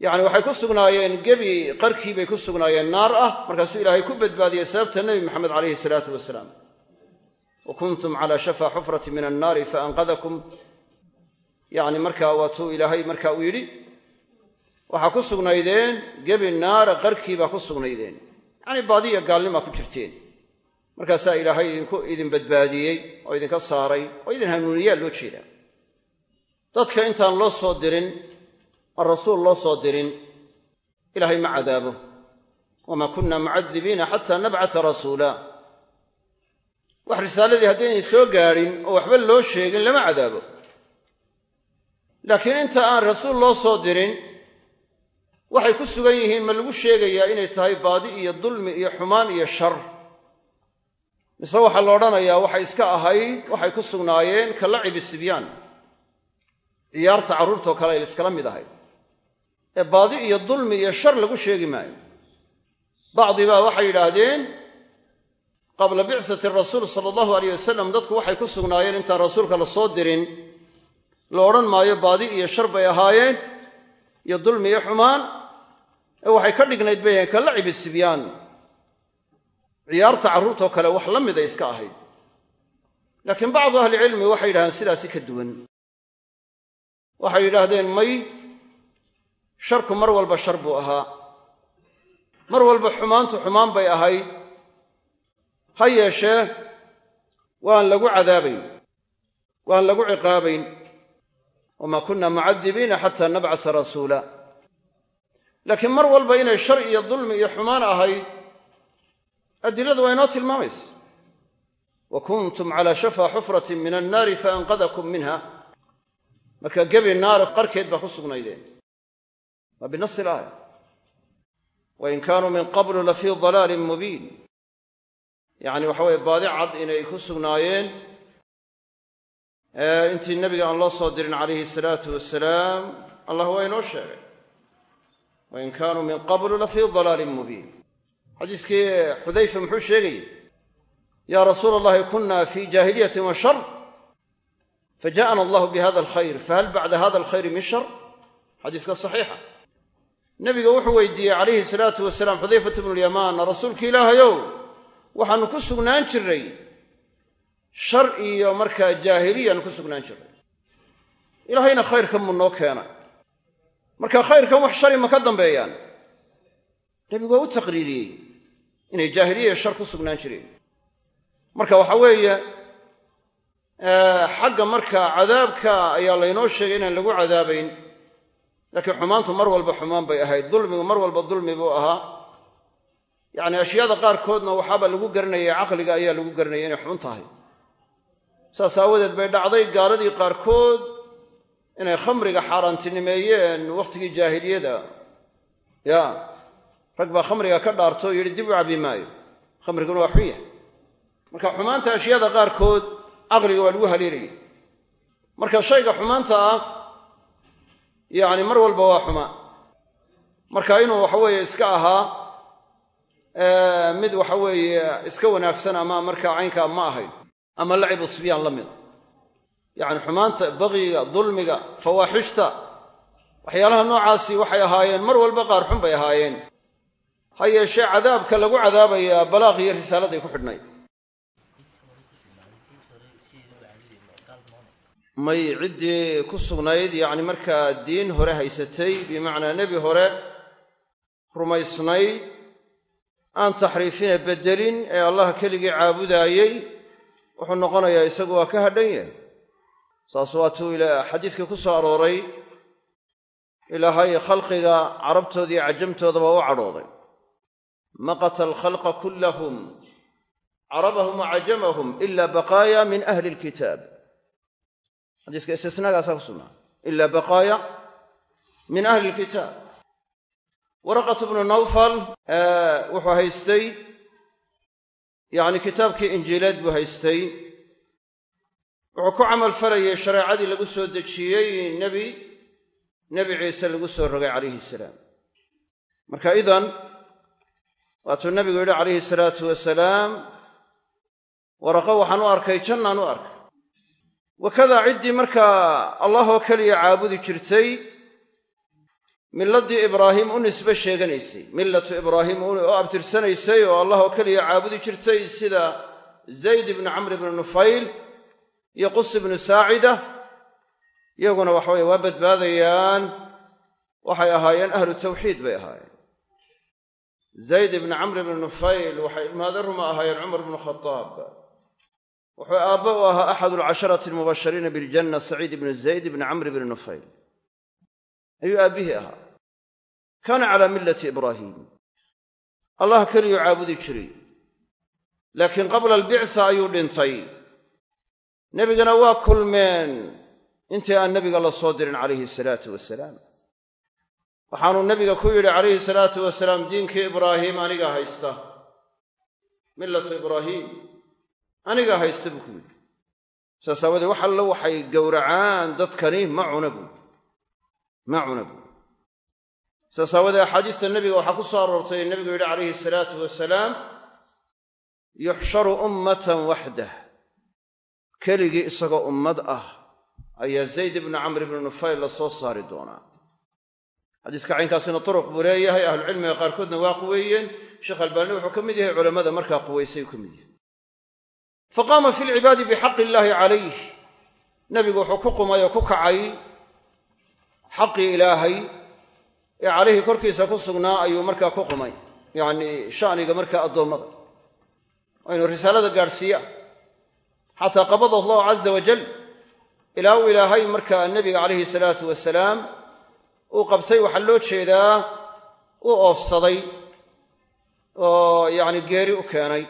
Yacni waxay ku sugnaayeen gebi qarkii bay ku sugnaayeen naar ah markaasuu ilaahay ku badbaadiyey sababta nebi maxamed calayhi salaatu wasalaam. Wa kuntum calaa shafa xufrati min annaari faanqadakum. Yacni markaa waatuu ilaahay marka uu yidhi waxaa ku sugnaydeen gebi naara qarkii baa ku sugnaydeen. Yacni baadiya gaalnimaa ku jirteen. Markaasaa ilaahay idinku idin badbaadiyey oo idinka saaray oo idin hanuuniyaa loo jeedaa dadka intaan loo soo dirin oo rasuul loo soo dirin ilaahay ma cadaabo. Wamaa kunna mucadibiina xataa nabcata rasuula. Wax risaaladii haddaynay soo gaadhin oo waxba loo sheegin lama cadaabo. Laakiin inta aan rasuul loo soo dirin waxay ku sugan yihiin ma lagu sheegayaa inay tahay baadi iyo dulmi iyo xumaan iyo shar. Mise waxaa la odhanayaa waxay iska ahayd waxay ku sugnaayeen ka lacibi sibyaan ciyaarta carruurtoo kale ay iskala mid ahayd. Ee baadi iyo dulmi iyo shar lagu sheegi maayo. Bacdi baa waxay yidhaahdeen qabla bicsati rasuul sala allahu aleyh wasalam dadku waxay ku sugnaayeen intaan rasuulka la soo dirin. La odhan maayo baadi iyo shar bay ahaayeen iyo dulmi iyo xumaan. Ee waxay ka dhignayd bay ka lacibi ciyaarta carruurtoo kale wax la miday iska ahayd. Laakiin bacdu ahlicilmi waxay yidhahdeen sidaasi ka duwan waxay yidhaahdeen may sharku mar walba shar buu ahaa. Mar walba xumaantu xumaan bay ahayd. Ha yeeshee waan lagu cadaabayn waan lagu ciqaabayn. Wamaa kunna mucadibiina xataa nabcasa rasuula. Laakiin mar walba inay shar iyo dulmi iyo xumaan ahayd adiladu waa inoo tilmaamaysa. Wa kuntum calaa shafaa xufratin min annaari faanqadakum minha marka gebi naara qarkeed baa ku sugnaydeen. Waa binasi ilaaya wain kaanuu min qablu lafii dalaalin mubiin. Yacni waxa weye baadi cad inay ku sugnaayeen intii nebiga aan loo soo dirin calayhi salaatu wasalaam allah waa inoo sheegay. Wain kaanuu min qablu lafii dalaalin mubiin. Xadiiskii xudayfa muxuu sheegayey yaa rasuula allahi kunna fii jaahiliyatin wa shar fajaءana allahu bihada alkhayr fahal bacda hada alkhayri min shar xadiiska saxiixa nebiga wuxuu weydiiyey calayhi salaatu wasalaam xudayfat bnu lyamaan rasuulka ilaahayow waxaanu ku sugnaan jirray shar iyo markaa jaahiliyaanu ku sugnaan jirray ilaahayna khayrkan buu noo keenay marka khayrkan wax shari ma ka dambeeyaan nebigu waa u taqriiriyey inay jaahiliya iyo shar ku sugnaan jireen xagga marka cadaabka ayaa laynoo sheegay inaan lagu cadaabayn. Laakiin xumaantu mar walba xumaan bay ahayd. Dulmigu mar walba dulmi buu ahaa. Yacni ashyaada qaarkoodna waxaaba lagu garanayay caqliga ayaa lagu garanayay inay xun tahay. Saas aawadeed bay dhacday gaaladii qaarkood inay khamriga xaaraantinimeeyeen wakhtigii jaahiliyada. Ya rag baa khamriga ka dhaarto yidhi dib u cabbi maayo. Khamriguna waa xun yahay. Marka xumaanta ashyaada qaarkood caqliga waa lagu haleelayay marka shayga xumaanta ah yacni mar walba waa xumaan marka inuu waxaweeye iska ahaa mid waxa weeye iska wanaagsan ama markaa caynkaa ma ahayn ama lacibu sibyaan la mida yacni xumaanta baqiga dulmiga fawaaxishta waxyaalaha noocaasi waxay ahaayeen mar walba qaar xun bay ahaayeen. Ha yeeshee cadaabka lagu cadaabayaa balaaq iyo risaaladay ku xidhnay may ciddii ku sugnayd yacni markaa diin hore haysatay bimacnaa nebi hore rumaysnayd aan taxriifina beddelin ee allah keligii caabudaayey wuxuu noqonayaa isagu waa ka hadhan yahay. Saas waatuu xadiiskii ku soo arooray ilaahay khalqiga carabtooda iyo cajamtoodaba u cadhooday. Maqata alkhalqa kullahum carabahum wa cajamahum ila baqaaya min ahli alkitaab xadiiska istisnaagaasaa ku sugnaa ila baqaaya min ahli alkitaab. Waraqat bnu nawfal wuxuu haystay yacni kitaabkii injiileed buu haystay. Wuxuu ku camal falayay shareecadii lagu soo dejiyey nebi nebi ciise lagu soo rogay calayhi salaam. Marka idan waatuu nebigu yidhi calayhi salaatu wasalaam waraqo waxaan u arkay jannaan u arkay wakadaa ciddii markaa allahoo keliya caabudi jirtay miladii ibraahim u nisbe sheeganaysay millatu ibraahim oo abtirsanaysay oo allah oo keliya caabudi jirtay sida zayd ibnu camr ibnu nufayl iyo qus ibnu saacida iyaguna waxaweye waa badbaadayaan waxay ahaayeen ahlu tawxiid bay ahaayeen zayd ibnu camr ibnu nufayl waxay ilmaade ruma ahaayeen cumar ibnu khadaab wuxuu aabba u ahaa axadu alcasharati almubashariina biljanna saciid ibnu zayd ibni camr ibni nufayl. Ayuu aabbihii ahaa. Kaana calaa millati ibraahiim allah keliyuu caabudi jiray. Laakiin qabla albicsa ayuu dhintay. Nebigana waa kulmeen intii aan nebiga la soo dirin calayhi salaatu wasalaam? Waxaanuu nebiga ku yidhi calayhi salaatu wasalaam diinkii ibraahiim anigaa haysta. Millatu ibraahiim anigaa haysta buu ku yidhi. Saas aawadee wax allo waxay gowracaan dadkani ma cuna buu. Ma cuna buu. Saas aawadee axaadiista nebiga waxaa ku soo aroortay nebigu yidhi calayhi salaatu wasalaam yuxsharu ummatan waxdah. Keligii isagoo ummad ah ayaa zayd ibnu camr ibnu nufayl la soo saari doonaa. Xadiiska caynkaasina turuq buu leeyahay ahlucilmiga qaarkoodna waa quweeyeen. Sheekh albaani wuxuu ka mid yahay culammada markaa quwaysay ka mid yahay faqaama fi lcibaadi bixaqi illaahi calayh. Nebigu wuxuu ku qumay oo ku kacay xaqii ilaahay ee calayhi korkiisa ku sugnaa ayuu markaa ku qumay yacnii sha'niga markaa addoommada. Waa inuu risaalada gaadhsiiyaa xataa qabada allahu caza wajal ilaa uu ilaahay markaa nebiga calayhi salaatu wasalaam uu qabtay waxaa loo jeedaa uu oofsaday oo yacni geeri u keenay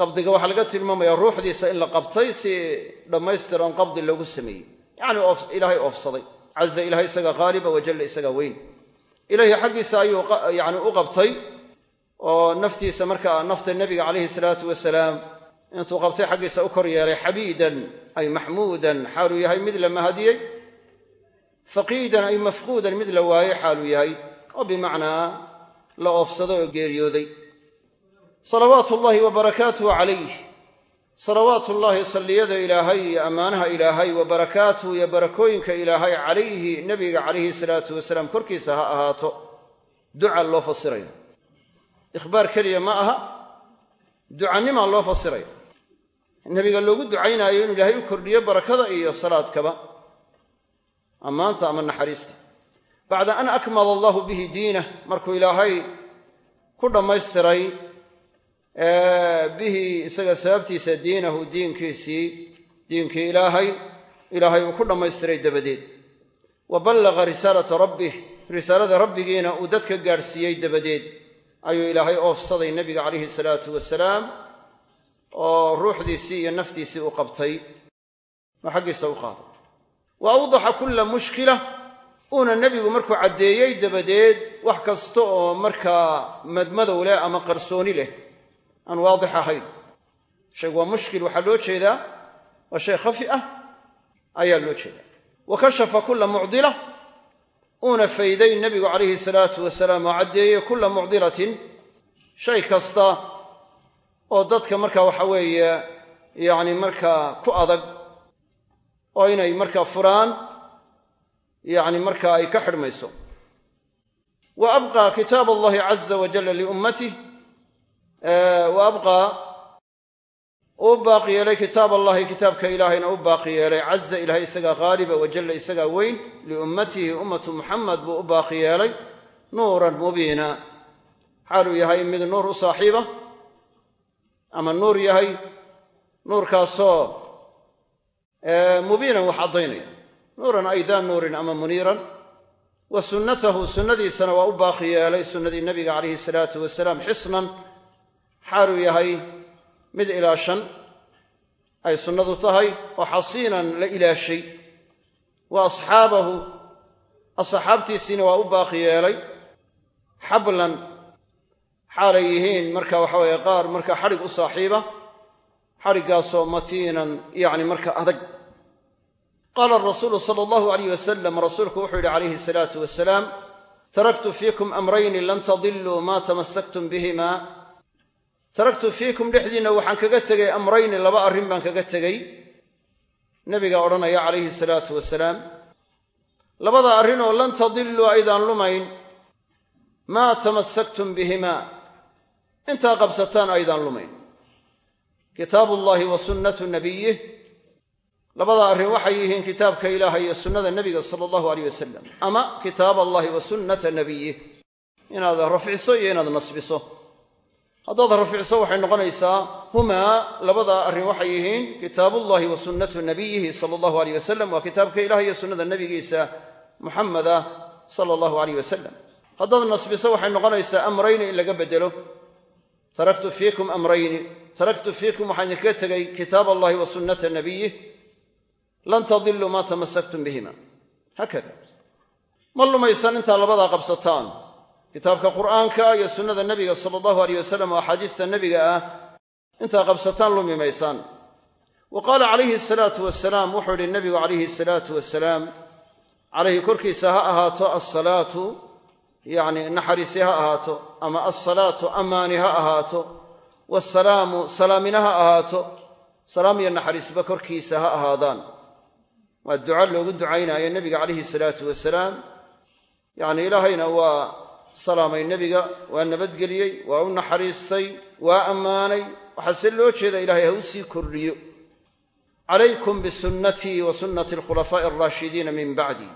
qabdiga waxaa laga tilmaamaya ruuxdiisa in la qabtay si dhammaystiran qabdi lagu sameeyey. Yacni ilaahay oofsaday caza ilahay isaga haaliba wajalla isaga weyn. Ilaahi xaggiisa ayuu yani u qabtay oo naftiisa markaa nafta nebiga calayhi salaatu wasalaam intuu qabtay xaggiisa u kor yeelay xabiidan ay maxmuudan xaaluu yahay mid la mahadiyey. Faqiidan ay mafquudan mid la waayey xaaluu yahay. Oo bimacnaa la oofsaday oo geeriyooday salawaatu ullaahi wa barakaatuhu salawaatu ullaahi salliyada ilaahay iyo ammaanaha ilaahay wa barakaatuhu iyo barakooyinka ilaahay calayhi nebiga calayhi salaatu wasalaam korkiisa ha ahaato. Duca loo fasiraya ikhbaar keliya ma aha ducanimaa loo fasiraya nebiga loogu ducaynaayo inuu ilaahay u kordhiyo barakada iyo salaadkaba. Ammaanta ama naxariista. Bacda an akmala allahu bihi diinah markuu ilaahay ku dhammaystiray bihi isaga sababtiisa diinahu diinkiisii diinkii ilaahay ilaahay uu ku dhammaystiray dabadeed. Wa ballaqa risaalata rabbih risaalada rabbigiina uu dadka gaadhsiiyey dabadeed. Ayuu ilaahay oofsaday nebiga calayhi salaatu wasalaam oo ruuxdiisii iyo naftiisii u qabtay. Oo xaggiisa u qaaday wa awdaxa kulla mushkila uuna nebigu markuu caddeeyey dabadeed wax kasta oo markaa madmadow leh ama qarsooni leh aan waadix ahayn. Shaygu waa mushkil waxaa loo jeedaa waa shay khafi ah ayaa loo jeedaa. Wa kashafa kulla mucdila uuna fayday nebigu calayhi salaatu wasalaam oo caddeeyey kulla mucdilatin shay kasta oo dadka marka waxa weeye yacni markaa ku adag oo inay markaa furaan yacni markaa ay ka xidhmayso. Wa abqaa kitaab allahi caza wajalla liummatih wa abqaa uu baaqi yeelay kitaab allahi kitaabka ilaahayna u baaqi yeelay. Caza ilahay isagaa haaliba wajalla isagaa weyn liummatihi ummatu muxamed buu u baaqi yeelay nuuran mubiina. Xaaluu yahay mid nuur u saaxiiba ama nuur yahay nuurkaasoo mubiinan wax caddaynaya. Nuuran aydaa nuurin ama muniiran. Wa sunnatahu sunnadiisana waa u baaqi yeelay sunnadii nabiga calayhi salaatu xaaluu yahay mid ilaashan ay sunnadu tahay oo xasiinan la ilaashay. Wa asxaabahu asxaabtiisiina waa u baaqi yeelay. Xablan xaalay yihiin marka waxa weeye qaar marka xadhig u saaxiiba xadhiggaasoo matiinan yacni marka adag. Qaala rasuulu sala allahu alayh wasalam rasuulku wuxuu yidhi calayhi salaatu wasalaam taraktu fiikum amrayni lan tadiluu maa tamasaktum bihima taraktu fiikum dhexdiinna waxaan kaga tegay amrayni laba arrin baan kaga tegey nebiga odhanaya calayhi salaatu wasalaam labada arrin oo lan tadiluu aydaan lumayn maa tamasaktum bihimaa intaa qabsataan aydaan lumayn. Kitaabu ullaahi wa sunnatu nabiyih labada arrin waxay yihiin kitaabka ilaaha iyo sunnada nebiga sala allahu aleyh wasalam ama kitaab allahi wa sunnata nabiyih inaad rafciso iyo inaad nasbiso haddaad rafciso waxay noqonaysaa humaa labadaa arrin waxay yihiin kitaabullahi wa sunnatu nabiyihi sala allahu aleyh wasalam waa kitaabka ilaah iyo sunnada nebigiisa muxameda sala allahu aleyh wasalam haddaad nasbiso waxay noqonaysaa amrayni in laga bedelo taraktu fiikum amrayni. Taraktu fiikum waxaan idinkaga tegay kitaab allahi wa sunnata nabiyih lan tadiluu maa tamasaktum bihima. Haakada ma lumaysan intaa labadaa qabsataan kitaabka qur'aanka iyo sunnada nebiga sala allahu aleyh wasalam oo axaadiista nebiga ah intaa qabsataan lumi maysaan. Wa qaala calayhi asalaatu wasalaam wuxuu yidhi nebigu calayhi asalaatu wasalaam calayhi korkiisa ha ahaato assalaatu yacni naxariisi ha ahaato ama alsalaatu ammaani ha ahaato waasalaamu salaamina ha ahaato salaam iyo naxariisba korkiisa ha ahaadaan. Waa duca loogu ducaynaayo nebiga calayhi salaatu wasalaam yacni ilaahayna waa salaamay nebiga waa nabadgeliyey waa u naxariistay waa ammaanay. Waxaase loo jeeda ilahay ha u sii kordhiyo. Calaykum bisunnatii wa sunnati alkhulafaa'i alraashidiina min bacdi.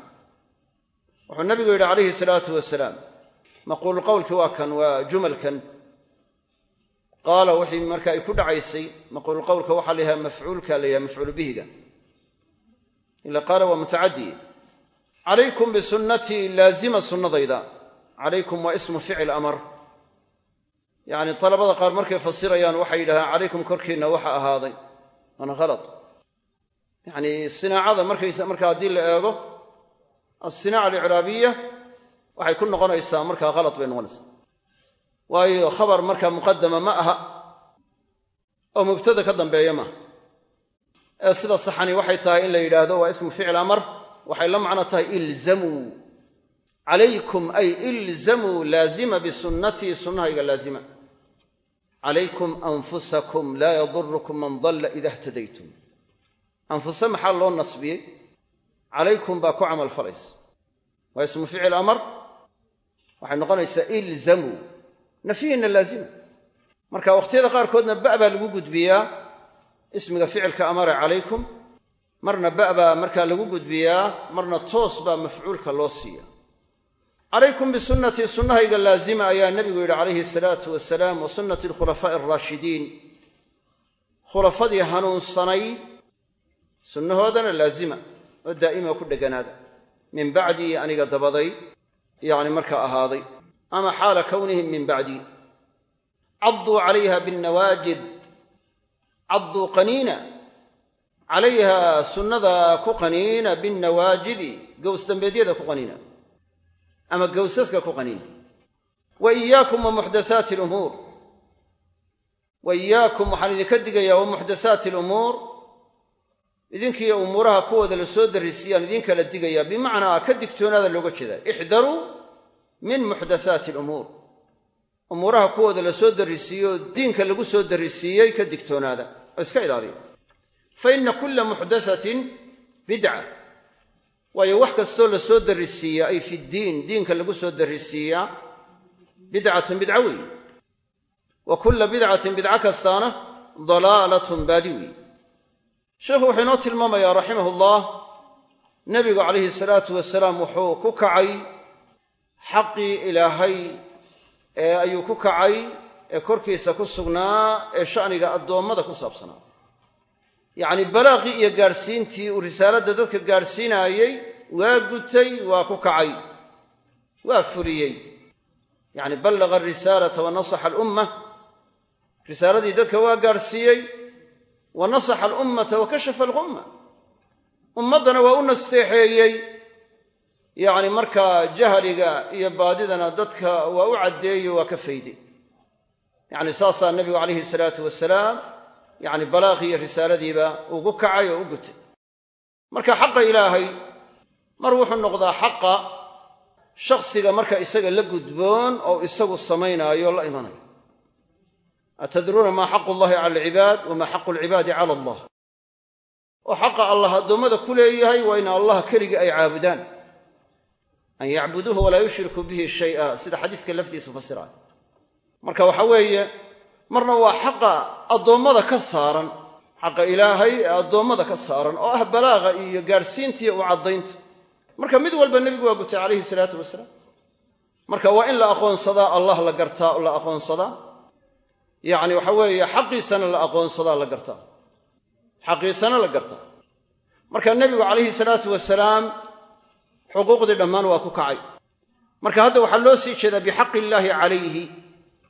Wuxuu nabigu yidhi calayhi salaatu wasalaam maquulu qowlkii waa kan waa jumalkan. Qaala wixii marka ay ku dhacaysay maquulu qowlka waxaa la mafcuulka la bihiga. Ila qaala waa mutacadi calaykum bisunnatii laazima sunnadayda calaykum waa ismu ficil amar. Yacni dalabada qaar markay fasirayaan waxay yidhahdaan calaykum korkiinna waxa ahaaday. Waana khalad yacni sinaacada markaysa marka haddii la eego alsinaaca alicraabiya waxay ku noqonaysaa markaa khalad bay noqonaysaa. Waayo khabar markaa muqadama ma aha oo mubtada ka dambeeya maaha ee sida saxani waxay tahay in la yidhaahdo waa ismu ficil amar. Waxay la macno tahay calaykum ay ilzamuu laazima bisunnatii sunnahayga laazima calaykum anfusakum laa yadurukum man dalla ida htadaytum anfusa maxaa loo nasbiyey calaykum baa ku camal falaysa waa ismu ficil amar waxay noqonaysaa ilzamuu nafyihinna laazima marka wakhtiyada qaarkoodna ba baa lagu gudbiyaa ismiga ficilka amare calaykum marna ba baa markaa lagu gudbiyaa marna toos baa mafcuulka loo siiya calaykum bisunnatii sunnahayga laazima ayaa nebigu yidhi calayhi salaatu wasalaam wa sunnati alkhulafaa'i alraashidiin khulafadii hanuunsanayd sunnahoodana laazima oo daa'ima ku dheganaada min bacdii aniga dabaday yacni markaa ahaaday ama xaala kownihim min bacdii cadduu calayha binnawaajid cadduu qaniina calayha sunnada ku qaniina binnawaajidi gows dambeedyada ku qaniina ama gowsaska ku qaniina wa iyaakum wa muxdasaati alumuur. Wa iyaakum waxaan idinka digayaa wa muxdasaati alumuur. Idinkiiyo umuuraha kuwooda la soo darrisiiyaan idin kala digayaa. Bimacnaa ka digtoonaada looga jeedaa. Ixdaruu min muxdasaati alumuur. Umuuraha kuwooda la soo darrisiiyo diinka lagu soo darrisiiyey ka digtoonaada. Oo iska ilaaliya fa inna kulla muxdasatin bidca waayo wax kastoo la soo darrisiiya ay fi ddiin diinka lagu soo darrisiiyaa bidcatun bidca weeye wa kulla bidcatin bidco kastaana dalaalatun baadi weeye sheikhu wuxuu inoo tilmaamayaa raximahullah nebigu calayhi salaatu wasalaam wuxuu ku kacay xaqii ilaahay ee ayuu ku kacay ee korkiisa ku sugnaa ee sha'niga addoommada ku saabsanaa yacni balaaqii iyo gaadhsiintii uu risaaladda dadka gaadhsiinaayey waa gutay waa ku kacay waa fuliyey. Yacni ballaqa arisaalata wa nasaxa alumma risaaladii dadka waa gaadhsiiyey wa nasaxa alummata wa kashafa alghumma ummaddana waa u nasteexeeyey. Yacni markaa jahliga iyo baadidana dadka waa u caddeeyo waa ka fayday. Yacni saasaa nebigu calayhi salaatu wasalaam yacni balaaqii iyo risaaladiiba ugu kacay oo u gutay. Marka xaqa ilaahay mar wuxuu noqdaa xaqa shakhsiga marka isaga la gudboon oo isagu samaynaayo la imanayo. Atadruuna maa xaqu llahi cala alcibaad wamaa xaqu alcibaadi cala allah. Oo xaqa allah addoommada ku leeyahay waa in allah keligii ay caabudaan. An yacbuduuhu walaa yushrikuu bihi shay'a sida xadiiska laftiisu fasiraayo marka waxa weeye marna waa xaqa addoommada ka saaran xaqa ilaahay ee addoommada ka saaran oo ah balaaqa iyo gaadhsiintiiyo u caddaynta. Marka mid walba nebigu waa gutay calayhi salaatu wasalaam. Marka waa in la aqoonsadaa allah la gartaa la aqoonsadaa. Yacni waxa weeye xaqiisana la aqoonsadaa la gartaa. Xaqiisana la gartaa. Marka nebigu calayhi salaatu wasalaam xuquuqdii dhammaan waa ku kacay. Marka hadda waxaa loo sii jeedaa bixaqi illaahi calayhi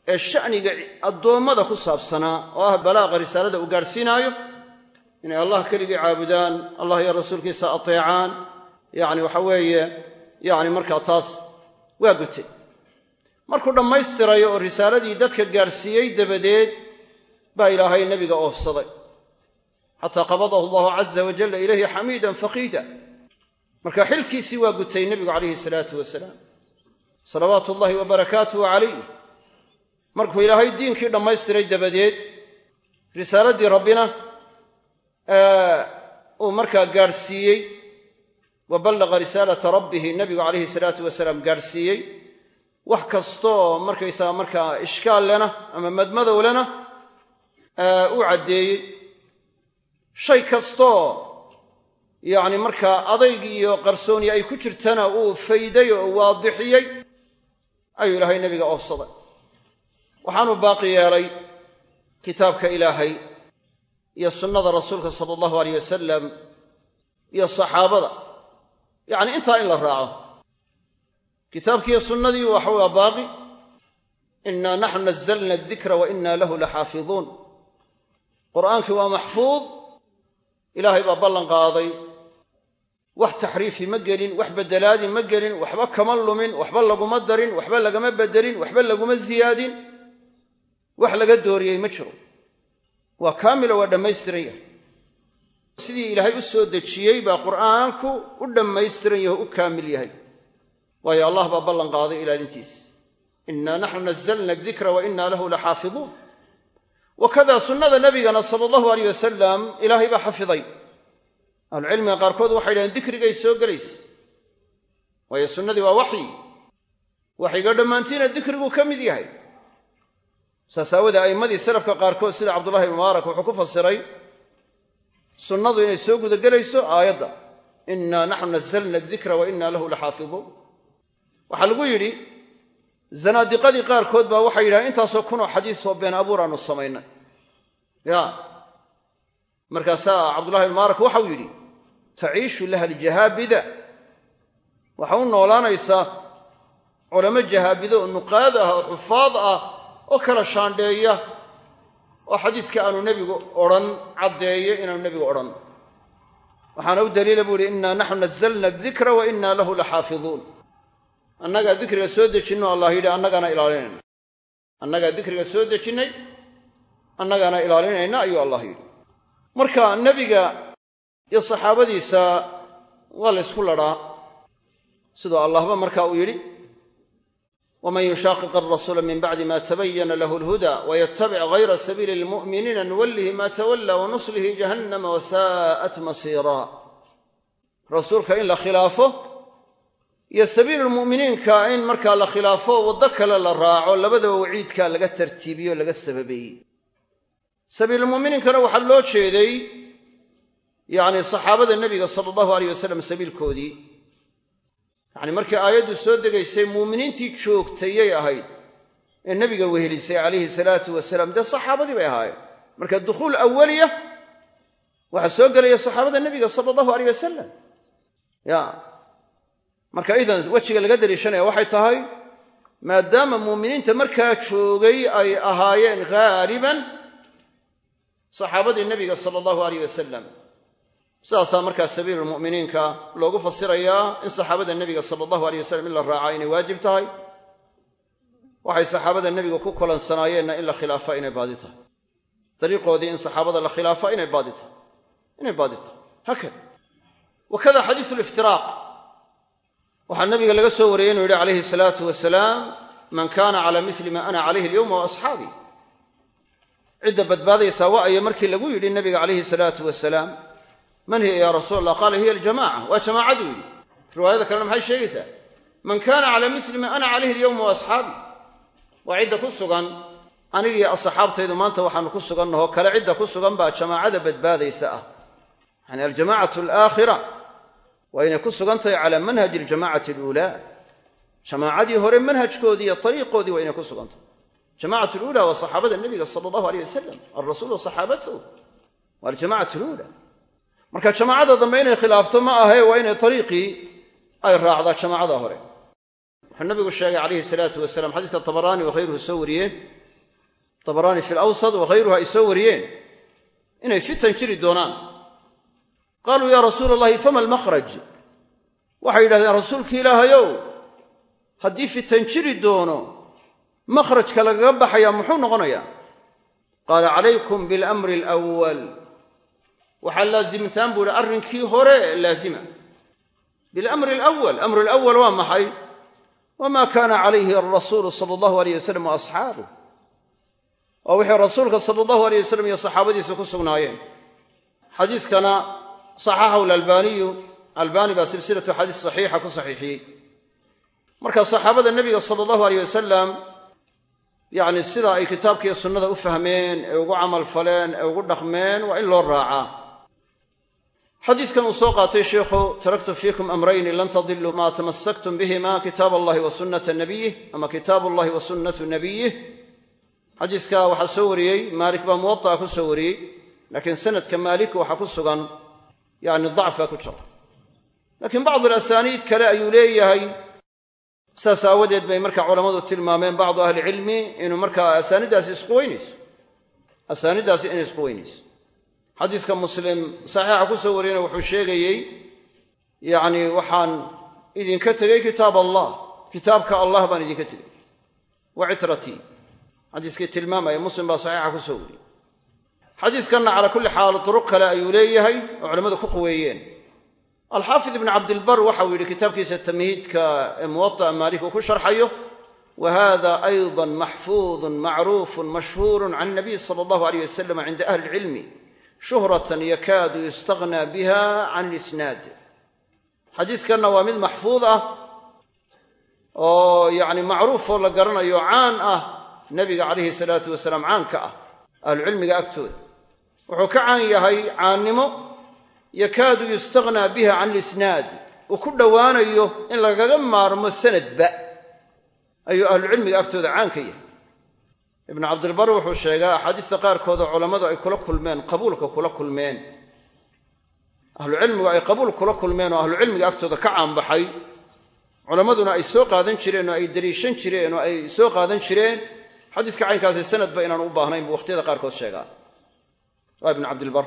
ee sha'niga addoommada ku saabsanaa oo ah balaaqa risaalada uu gaadhsiinaayo inay allah keligii caabudaan allah iyo rasuulkiisa ateecaan yacni waxa weeye yacni markaa taas waa gutay markuu dhammaystirayo oo risaaladii dadka gaadhsiiyey dabadeed baa ilaahay nebiga oofsaday. Xataa qabadahu allahu caza wajalla ilayhi xamiidan faqiida. Marka xilkiisii waa gutay nebigu calayhi salaatu wasalaam. Salawaatu ullahi wa barakaatuhu calayh markuu ilaahay diinkii dhammaystiray dabadeed risaaladii rabbina uu markaa gaadhsiiyey wa ballaqa risaalata rabbihi nebigu calayhi salaatu wasalaam gaadhsiiyey. Wax kastoo markaysaga markaa ishkaal lena ama madmadow lena u caddeeyey. Shay kastoo yacni markaa adayg iyo qarsooni ay ku jirtana uu fayday oo waadixiyey ayuu ilaahay nebiga oofsaday waxaanuu baaqi yeelay kitaabka ilaahay iyo sunnada rasuulka sala allahu aleyh wasalam iyo saxaabada. Yacni intaa in la raaco. Kitaabkiiyo sunnadii waxa waa baaqi. Innaa naxnu nazalna adikra wa innaa lahu laxaafiduun. Qur'aankii waa maxfuud. Ilaahay baa ballan qaaday. Wax taxriifi ma gelin wax beddelaadi ma gelin waxba kama lumin waxba laguma darin waxba lagama beddelin waxba laguma siyaadin wax laga dooriyey ma jiro. Waa kaamilo waa dhammaystiran yahay. Sidii ilaahay u soo dejiyey baa qur'aanku u dhammaystiran yahay o u kaamil yahay. Waayo allah baa ballan qaaday ilaalintiis. Innaa naxnu nazalna adikra wa lahu laxaafiduun. Wakada sunnada nabigana sala allahu aleyh wasalam ilaahay baa xafiday. Ahlucilmiga qaarkood waxay dhahdeen dikrigay soo gelaysa waayo sunnadii waa waxyi. Waxyiga dhammaantiina dikriguu ka mid yahay saas aawadee a'immadii salafka qaarkood sida cabdullahi mubaarak wuxuu ku fasiray sunnadu inay soo gudagelayso aayadda innaa naxnu nazalna adikra wa innaa lahu laxaafiduun. Waxaa lagu yidhi zanaadiqadii qaarkood baa waxay yidhahdeen intaasoo kunoo xadiisoo been abuur aanu samaynay. Ya. Markaasaa cabdullahi mubaarak waxau yidhi taciishu laha aljahaabida waxa u noolaanaysaa culamo jahaabida oo nuqaad ah oo xufaad ah oo kala shaandheeya oo xadiiska aanu nebigu odhan caddeeyo inaanu nebigu odhan. Waxaana u daliila buu ihi innaa naxnu nazalna adikra wa innaa lahu laxaafiduun. Annagaa dikriga soo dejinno allah yidhi annagaana ilaalinayna. Annagaa dikriga soo dejinnay annagaana ilaalinayna ayuu allah yidhi. Marka nebiga iyo saxaabadiisa waa la ysku ladhaa siduu allahba marka uu yidhi waman yushaaqiq alrasuula min bacdi ma tabayana lahu alhuda wayatabic gayra sabiili lmu'miniina nuwallihi ma tawalla wanuslihi jahannama wasaa'at masiira rasuulka in la khilaafo iyo sabiilulmu'miniinka in markaa la khilaafo waddo kale la raaco labadaba waciidkaa laga tartiibiyo laga sababeeyey sabiilulmu'miniinkana waxaa loo jeeday yacni saxaabada nebiga sala allahu aleyh wasalam sabiilkoodii yacni markii aayaddu soo degaysay muuminiintii joogtayay ahayd. Ee nebiga wehelisay calayhi salaatu wasalaam dee saxaabadii bay ahaayeen. Marka dukhuul awaliya waxaa soo gelaya saxaabada nebiga sala allahu aleyh wasalam ya. Marka idan wejiga laga daliishanaya waxay tahay maadaama muuminiinta markaa joogay ay ahaayeen haaliban saxaabadii nebiga sala allahu aleyh wasalam sidaasaa markaa sabiilulmu'miniinka loogu fasirayaa in saxaabada nebiga sala allahu aleyh wasalam in la raacaa inay waajib tahay. Waxay saxaabada nebiga ku kolansanaayeenna in la khilaafa inay baadi tahay. Dariiqoodii in saxaabada la khilaafa inay baadi tahay. Inay baadi tahay. Haakada wakada xadiisu liftiraaq waxaa nabiga laga soo wariyey inuu yidhi calayhi salaatu wasalaam man kaana calaa mili ma ana calayhi alyowma wa asxaabii cidda badbaadaysaa wa ayo markii lagu yidhi nabiga calayhi salaatu wasalaam man hiya ya rasuul allah qaala hiya aljamaca waa jamaacaduu yidhi. Riwaayada kalena maxay sheegaysaa? Man kaana calaa mili ma ana calayhi alyowma wa asxaabii waa cidda ku sugan. Anigii asxaabtaydu maanta waxaanu ku sugannahoo kale cidda ku sugan baa jamaacada badbaadaysa ah. Yani aljamacatu alaakhira waa inay ku sugan tahay calaa manhaji aljamacati aluulaa. Jamaacadii hore manhajkoodii iyo ariiqoodii waa inay ku sugan tahay. Jamacat luula waa saxaabada nebiga sala allahu aleyh wasalam alrasuul wa saxaabatuhu waa marka jamaacada dambe inay khilaafto ma ahe waa inay ariiqii ay raacdaa jamaacada hore. Wuxuu nabigu sheegay calayhi salaatu wasalam xadiiska tabaraani wakhayruhu soo wariyeen. Tabaraani fi lawsad wakhayruhu ay soo wariyeen. Inay fitan jiri doonaan. Qaaluu yaa rasuula allahi fama almakhraj? Waxay yidhahdeen rasuulki ilaahayow haddii fitan jiri doono makhrajka lagaga baxayaa muxuu noqonayaa? Qaala calaykum bilamri alawal waxaa laasimtaan buu ihi arrinkii hore laazima. Bilamri alawal amru alawal waa maxay? Wama kaana calayhi alrasuulu sala allahu aleyh wasalam wa asxaabuh waa wixii rasuulka sala allahu aleyh wasalam iyo saxaabadiisa ku sugnaayeen. Xadiiskana saxaxahu lalbaaniyu albaani baa silsilatu xadiis saxiixa ku saxiixiyey. Marka saxaabada nebiga sala allahu aleyh wasalam yacni sida ay kitaabkiiyo sunnada u fahmeen ee ugu camal faleen ee ugu dhaqmeen waa in loo raacaa xadiiskan uu soo qaatay sheikhu taraktu fiikum amrayni lan tadiluu maa tamasaktum bihima kitaab allahi wa sunnata nabiyih ama kitaabu allahi wa sunnatu nabiyih xadiiska waxaa soo wariyey maalik baa muwataa ku soo wariyey laakiin sanadka maalik waxaa ku sugan yani dacfa ku jira. Laakiin bacdu alasaniid kale ayuu leeyahay. Saas aawadeed bay marka culammadu tilmaameen bacdu ahlicilmi inuu markaa asaanidaasi isku weynayso asaanidaasi inay isku weynayso xadiiska muslim saxiixa ku soo wariyeyna wuxuu sheegayey yacni waxaan idinka tegey kitaab allah kitaabka allah baan idinka tegey wa citratii xadiiskii tilmaamaya muslim baa saxiixa ku soo wariyey xadiiskanna calaa kulli xaal duruq kale ayuu leeyahay oo culammadu ku quweeyeen alxaafid ibn cabdilbar waxau yidhi kitaabkiisa tamhiidka ee muwaطa'a maalik uu ku sharxayo wa hada ayضa maxfuuظu macruufu mashhuuru can nabiy sala allahu alayh wasalam cinda ahli اlcilmi shuhratan yakaadu yustagnaa biha can lisnaad. Xadiiskanna waa mid maxfuud ah oo yani macruufoo la garanayo caan ah nebiga calayhi salaatu wasalaam caanka ah ahlucilmiga agtooda. Wuxuu ka caan yahay caannimo yakaadu yustagnaa biha can lisnaad. Uu ku dhowaanayo in lagaga maarmo sanadba ayuu ahlucilmiga agtooda caan ka yahay ibnu cabdilbar wuxuu sheegaa axaadiista qaarkoodoo culammadu ay kula kulmeen qabuulka kula kulmeen. Ahlucilmigu ay qabuul kula kulmeen oo ahlucilmiga agtooda ka caanbaxay. Culammaduna ay soo qaadan jireen oo ay daliishan jireen oo ay soo qaadan jireen. Xadiiska caynkaasi sanadba inaan u baahnayn buu wakhtiyada qaarkood sheegaa. Waa ibnu cabdilbar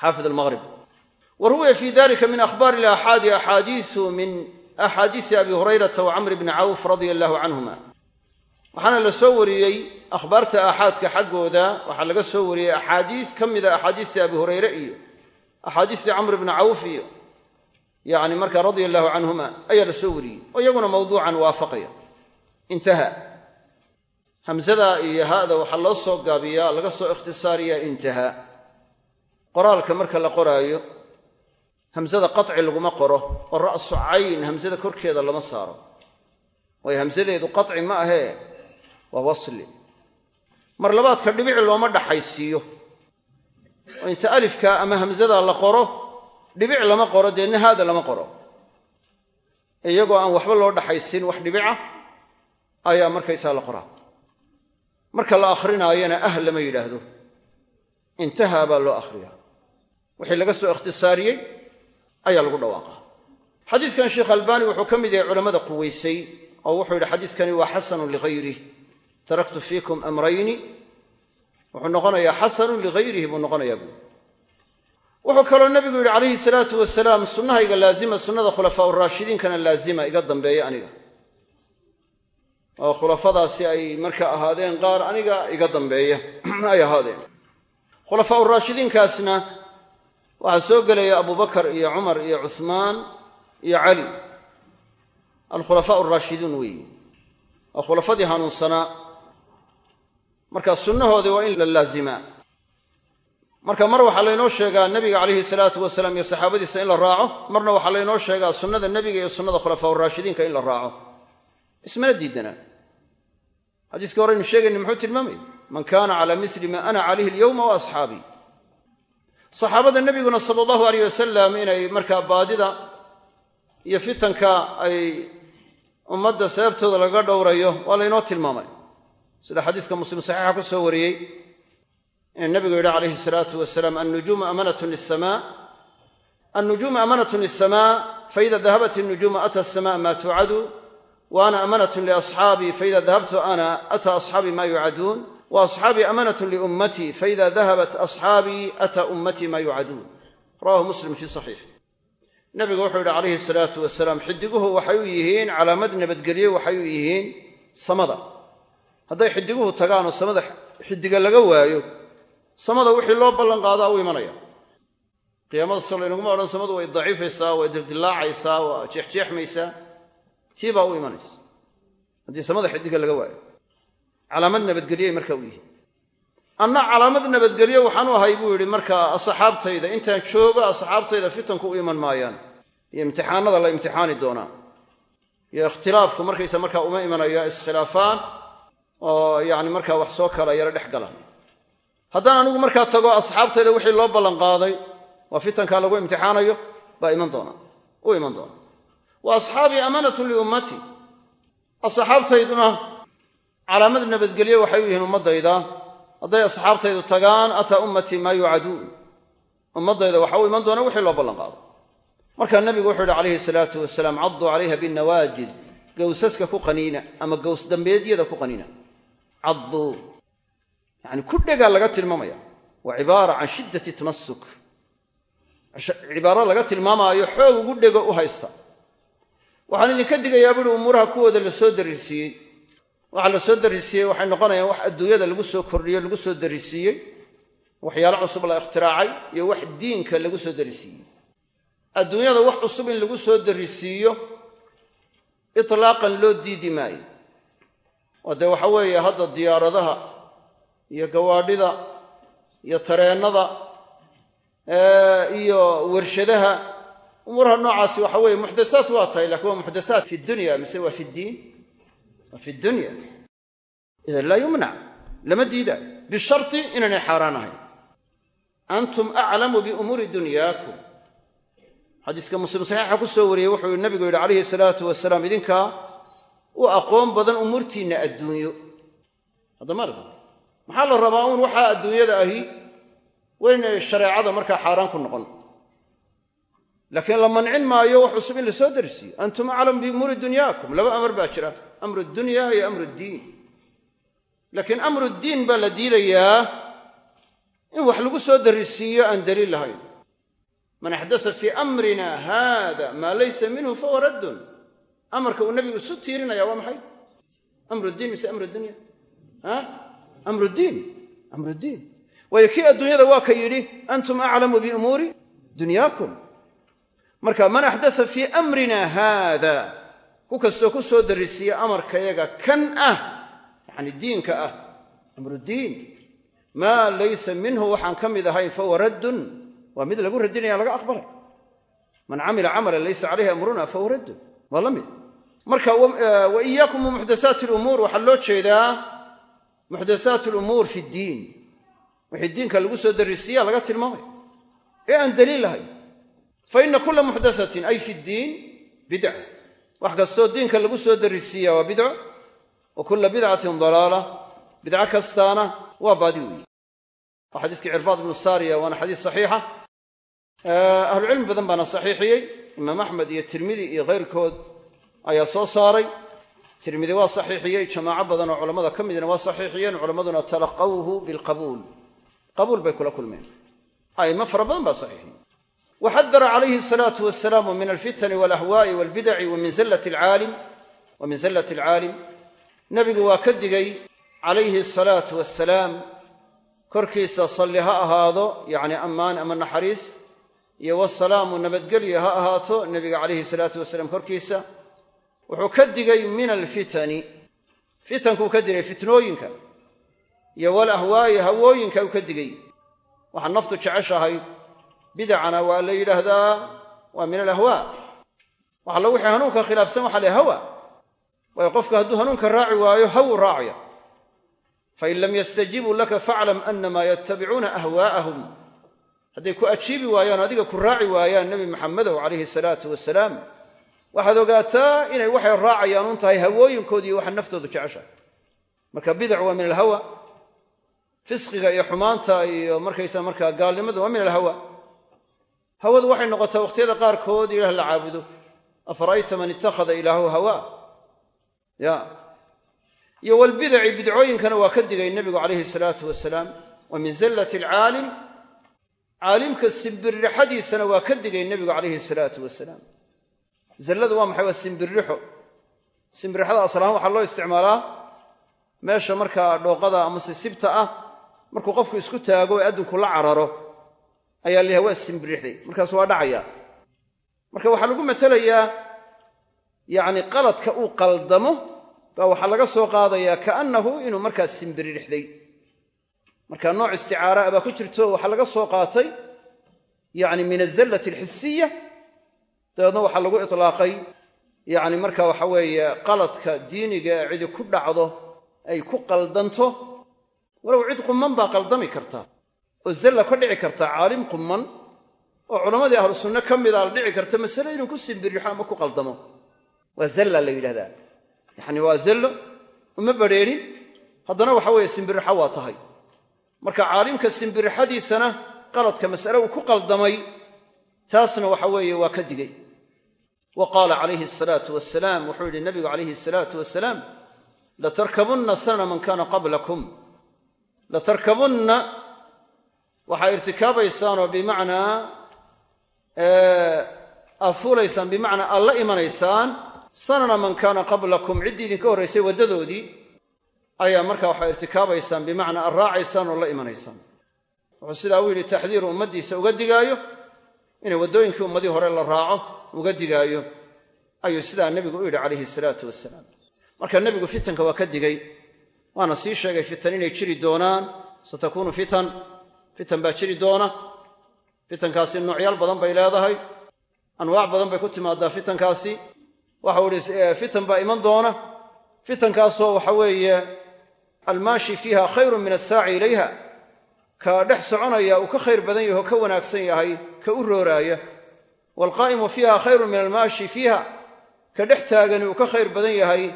xaafid almaqrib wa ruwiya fi dalika min akhbaari ilaxaadi axaadiisu min axaadiisi abi hurayrata wa camr bni cawf radia allahu canhuma waxaana la soo wariyey akhbaarta aaxaadka xaggooda waxaa laga soo wariyey axaadiis ka mida axaadiistii abi hurayre iyo axaadiistii camr bni cawf iyo yani marka radia allahu canhuma ayaa la soo wariyey oo iyaguna mawduucan waafaqaya. Intaha. Hamzada iyo hada waxaa loo soo gaabiyaa laga soo ikhtisaariyaa intaha. Qoraalka marka la qoraayo hamzada qaci laguma qoro oo ra'su cayn hamzada korkeeda lama saaro. Waayo hamsadeedu qaci ma ahee waa wasli. Mar labaadka dhibici looma dhaxaysiiyo. Oo inta alifka ama hamzada la qoro dhibic lama qoro deedna haada lama qoro. Iyagoo aan waxba loo dhaxaysin wax dhibica ayaa markaysaa la qoraa. Marka la akhrinaayana ah lama yidhaahdo. Intahaa baa loo akhriyaa. Wixii laga soo ikhtisaariyey ayaa lagu dhawaaqaa xadiiskan sheekh albaani wuxuu ka mid yahay culammada quwaysay oo wuxuu yidhi xadiiskani waa xasanun lihayrih taraktu fiikum amrayni wuxuu noqonayaa xasanun lighayrihi buu noqonayaa buui wuxuu kaloo nebigu yidhi calayhi salaatu wasalaam sunnahayga laazima sunnada khulafaa uraashidiinkana laazima iga dambeeya aniga. Oo khulafadaasi ay marka ahaadeen qaar aniga iga dambeeya ay ahaadeen. Khulafaa uraashidiinkaasna waxaa soo gelaya abubakar iyo cumar iyo cuhmaan iyo cali. Alkhulafaa araashiduun weeye waa khulafadii hanuunsanaa marka sunnahoodii waa in la laazimaa marka mar waxaa laynoo sheegaa nebiga calayhi salaatu wasalaam iyo saxaabadiisa in la raaco marna waxaa laynoo sheegaa sunnada nebiga iyo sunnada khulafaa uraashidiinka in la raaco. Ismana diidanaa xadiiskii horeynu sheegayna muxuu tilmaamaya man kaana calaa misli maa ana calayhi alyowma wa asxaabii saxaabada nebiguna sala allahu aleyh wasalam inay markaa baadida iyo fitanka ay ummadda sababtooda laga dhowrayo waa laynoo tilmaamay sida xadiiska muslim saxiixa ku soo wariyey in nabigu yidhi calayhi salaatu wasalaam annujuumu amanatun lisamaa annujuumu amanatun lisamaa faida dahabat innujuumu ata asamaa maa tuucadu wa ana amanatun liasxaabii faida dahabtu ana ata asxaabii maa yuucaduun wa amanatun liummatii faida dahabat asxaabii ata ummatii maa yuucaduun rawahu muslim fii saxiixi nabigu wuxuu yidhi calayhi salaatu wasalaam xidiguhu waxay u yihiin calaamad nabadgelyo waxay u yihiin samada hadday xidiguhu tagaanoo samada xidiga laga waayo samada wixii loo ballan qaadaa u imanaya. Qiyaamada soo laynaguma odhan samadu way daciifaysaa way dildillaacaysaa waa jeexjeexmaysaa tii baa u imanaysa haddii samada xidiga laga waayo. Calaamad nabadgelyoay markaa u yihiin anna calaamad nabadgelyo waxaan u ahay buu yidhi markaa asxaabtayda intaan joogo asxaabtayda fitanku u iman maayaan. Iyo imtixaanada la imtixaani doonaa. Iyo ikhtilaafku markaysa markaa uma imanayo iskhilaafaan oo yacni markaa wax soo kala yaro dhex galaan. Haddaan anigu markaa tago asxaabtayda wixii loo ballanqaaday waa fitankaa lagu imtixaanayo baa iman doona. U iman doona. Wa asxaabii amanatun liummatii asxaabtayduna calaamad nabadgelyo waxay u yihiin ummaddayda. Hadday asxaabtaydu tagaan ataa ummatii maa yuucaduun ummaddayda waxa u iman doona wixii loo ballanqaado markaa nebigu wuxuu yidhi calayhi salaatu wasalaam cadduu calayha binnawaajid. Gawsaska ku qaniina ama gaws dambeedyada ku qaniina cadduu yani ku dhegaa laga tilmaamaya waa cibaara can shiddati tamasuk cibaaro laga tilmaamaayo xoog ugu dhego u haysta waxaan idinka digayaa buhi umuuraha kuwooda la soo darisiiyey waxa la soo darisiiyey waxay noqonayaan wax adduunyada lagu soo kordhiyo lagu soo darisiiyey waxyaalo cusub la ikhtiraacay iyo wax diinka lagu soo darisiiyey adduunyada wax cusub in lagu soo darisiiyo itlaaqan loo diidi maayo oo dee waxa weeye hadda diyaaradaha iyo gawaadhida iyo tareennada iyo warshadaha umuuraha noocaasi waxa weeye muxdasaat waa tahay laakiin waa muxdasaat fi dunya mise waa fi ddiin waa fi dunya. Idan laa yumnac lama diidaayo bisharti inaynay xaaraan ahayn antum aclamu biumuuri dunyaakum. Xadiiska muslim saxiixa ku soo wariyey wuxuu nabigu yidhi calayhi salaatu wasalaam idinkaa u aqoon badan umuurtiinna adduunyo. Haddamaarka maxaa la rabaa uun waxaa adduunyada ahi waynay shareecada markaa xaaraan ku noqon? Laakiin la mancin maayo wax cusub in la soo darisiiyo antum aclamu biumuuri dunyaakum. Laba amar baa jira. Amru dunya iyo amru ddiin laakiin amru ddiin baa la diidayaa in wax lagu soo darisiiyo aan daliil lahayn. Man axdasa fii amrina haada maa laysa minhu fahuwa raddun amarka uu nebigu isu tiirinaya waa maxay? Amru ddiin mise amru dunya amru ddiin amru ddiin waayo kii adduunyada waa ka yidhi antum aclamu biumuuri dunyaakum. Marka man axdasa fii amrina haada ku kastoo ku soo darisiiya amarkayaga kan ah yacni diinka ah amruddiin maa laysa minhu waxaan ka mid ahayn fahuwa raddun. Waa mid lagu radinaya laga aqbalay. Man camila camalan laysa calayhi amruna fahuwa raddun waa la mid. Marka wa iyaakum wa muxdasaati lumuur waxaa loo jeedaa muxdasaat lumuur fi ddiin wixii diinka lagu soo darisiiya laga tilmaamay. Ee aan daliil lahayn. Fa ina kula muxdasatin ay fi ddiin bidca wax kastoo diinka lagu soo darisiiya waa bidco wa kula bidcatin dalaala. Bidco kastaana waa baadi weeye. Xadiiskii cirbaad ibnu saariya waana xadiis saxiixa. Ahlucilmi badan baana saxiixiyey imaam axmed iyo tirmidi iyo keyrkood ayaa soo saaray. Tirmidi waa saxiixiyey jamaaco badan oo culammada ka midna waa saxiixiyeen culammaduna talaqawhu bilqabuul. Qabuul bay kula kulmeen. A'immo fara badan baa saxiixiyey waxadara calayhi asalaatu wasalaamu min alfitani walahwaa'i walbidaci wa min zallati alcaalim wa min alcaalim. Nebigu waa ka digay calayhi asalaatu wassalaam korkiisa salli ha ahaado yacni ammaan ama naxariis iyo wasalaamu nabadgelyo ha ahaato nebiga calayhi salaatu wasalaam korkiisa wuxuu ka digay min alfitani. Fitankuu ka digay fitnooyinka iyo walahwaayi hawooyinka uu ka digay. Waxaa naftu jeceshahay. Bidacana waa la yidhaahdaa waa min alahwaa. Wax alla wixii hanuunka khilaafsan waxa la hawa. Waayo qofka hadduu hanuunka raaci waayo hawuu raacaya. Fain lam yastajiibuu laka faclam anamaa yattabicuuna ahwaa'ahum hadday ku ajiibi waayaan adiga ku raaci waayaan nebi maxamedow calayhi salaatu wasalaam waxaad ogaataa inay waxay raacayaan un tahay hawooyinkoodi iyo waxa naftoodu jeceshahay. Marka bidac waa min alhawa fisqiga iyo xumaanta iyo markaysa markaa gaalnimadu waa min alhawa. Hawadu waxay noqotaa wakhtiyada qaarkood ilaah la caabudo. Afara'ayta man ittakhada ilaahu hawaa ya. Iyo walbidaci bidcooyinkana waa ka digay nebigu calayhi salaatu wasalaam wa min zallati alcaalim caalimka simbirrixadiisana waa ka digay nebigu calayhi salaatu wasalaam. Zalladu waa maxay? Waa simbirrixo. Simbirrixada aslahaan waxaa loo isticmaalaa meesha markaa dhooqada ama sisibta ah markuu qofku isku taago ee addunku la cararo ayaa la yahay waa simbirrixday. Markaas waa dhacaya. Marka waxaa lagu matelayaa yacni qaladka uu qaldamo baa waxaa laga soo qaadayaa kaannahu inuu markaas simbiririxday marka nooc isticaara baa ku jirto waxaa laga soo qaatay yacni min azallati alxisiya dabeedna waxaa lagu itlaaqay yacni marka waxa weeye qaladka diiniga ee cidi ku dhacdo ay ku qaldanto walow cid qumman baa qaldami karta oo zalla ka dhici karta caalim qumman oo culammadii ahlu sunne ka mida la dhici karta masale inuu ku simbirixo ama ku qaldamo. Waa zalla la yidhahdaa. Yacni waa zallo uma badrheerin haddana waxa weeye simbirixo waa tahay marka caalimka simbirixadiisana qaladka mas'ale uu ku qaldamay taasna waxa weeye waa ka digay. Wa qaala calayhi asalaatu wasalaam wuxuu yidhi nabigu calayhi asalaatu wasalaam latarkabunna sanana man kana qablakum. Latarkabunna waxaa irtikaabaysaan oo bimacnaa aad fuulaysaan bimacnaa aad la imanaysaan sanana man kaana qablakum. Ciddii idinka horraysay waddadoodii ayaa markaa waxaa irtikaabaysaan bimacnaa aad raacaysaan oo la imanaysaan. Wuxuu sidaa u yidhi taxdiiru ummaddiisa uga digaayo inay waddooyinkii ummadii hore la raaco uga digaayo ayuu sidaa nebigu u yidhi calayhi salaatu wasalaam marka nebigu fitanka waa ka digay waana sii sheegay fitan inay jiri doonaan satakuunu fitan fitan baa jiri doona fitankaasi noocyaal badan bay leedahay anwaac badan bay ku timaadaa fitankaasi. Waxau ihi fitan baa iman doona fitankaasoo waxa weeye almaashi fiiha khayrun min assaaci ilayha. Ka dhex soconaya uu ka khayr badan yaho ka wanaagsan yahay ka u rooraaya waalqaa'imu fiiha khayrun min almaashi fiiha. Ka dhex taagani uu ka khayr badan yahay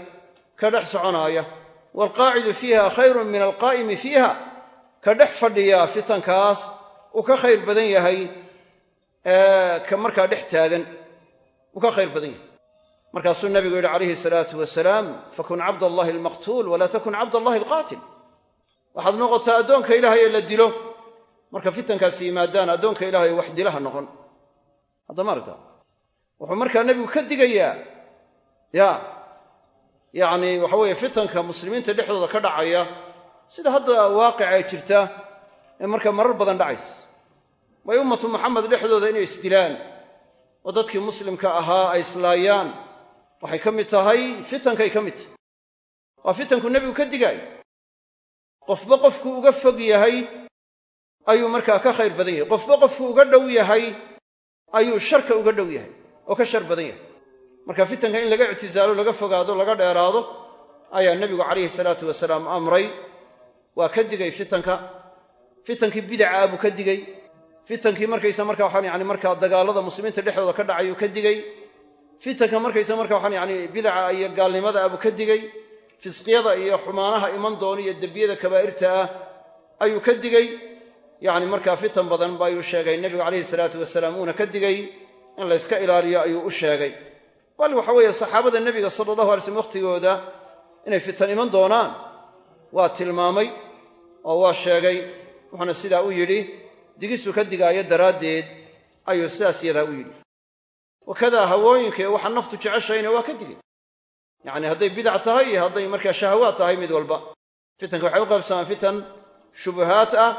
ka dhex soconaaya waalqaacidu fiiha khayrun min alqaa'imi fiiha. Ka dhex fadhiya fitankaas uu ka khayr badan yahay ka markaa dhex taagan uu ka khayr badan yahay markaasuu nabigu yidhi calayhi salaatu wasalaam fakun cabd allahi almaqtuul walaa takun cabd allahi alqaatil. Waxaad noqotaa addoonka ilaahay ee la dilo. Marka fitankaasi yimaadaan addoonka ilaahay wax dilaha noqon. Haddama aragta wuxuu markaa nebigu ka digayaa ya yacni waxa weeye fitanka muslimiinta dhexdooda ka dhacaya sida hadda waaqicay jirta ee markaa marar badan dhacaysa. Way ummatu maxamed dhexdooda inay isdilaan oo dadkii muslimka ahaa ay islaayaan waxay ka mid tahay fitankay ka mid. Tahay waa fitanku nebigu ka digaayo qofba qofku uga fog yahay ayuu markaa ka khayr badan yahay. Qofba qofku uga dhow yahay ayuu sharka uga dhow yahay oo ka shar badan yahay. Marka fitanka in laga ictisaalo laga fogaado laga dheeraado ayaa nebigu calayhi salaatu wasalaam amray. Waa ka digay fitanka fitankii bidacaa buu ka digey fitankii markaysa marka waxaan yani markaa dagaalada muslimiinta dhexdooda ka dhacayuu ka digey fitanka markaysa marka waxaan yani bidaca iyo gaalnimada abuu ka digey fisqiyada iyo xumaanaha iman doona iyo dembiyada kabaa'irta ah ayuu ka digey yacni markaa fitan badan ba ayuu sheegay nebigu calayhi salaatu wasalaam uuna ka digay in layska ilaaliyo ayuu u sheegay. Bal waxa weeye saxaabada nebiga sala allahu alay slm wakhtigooda inay fitan iman doonaan waa tilmaamay oo waa sheegay wuxuuna sidaa u yidhi digistu ka digaayo daraaddeed ayuu sidaas yadaa u yidhi wakadaa hawooyinka ee waxaa naftu jeceshayna waa ka digay yacni hadday bidac tahay iyo hadday markaa shahawaad tahay mid walba fitanka waxay u qaybsamaan fitan shubuhaat ah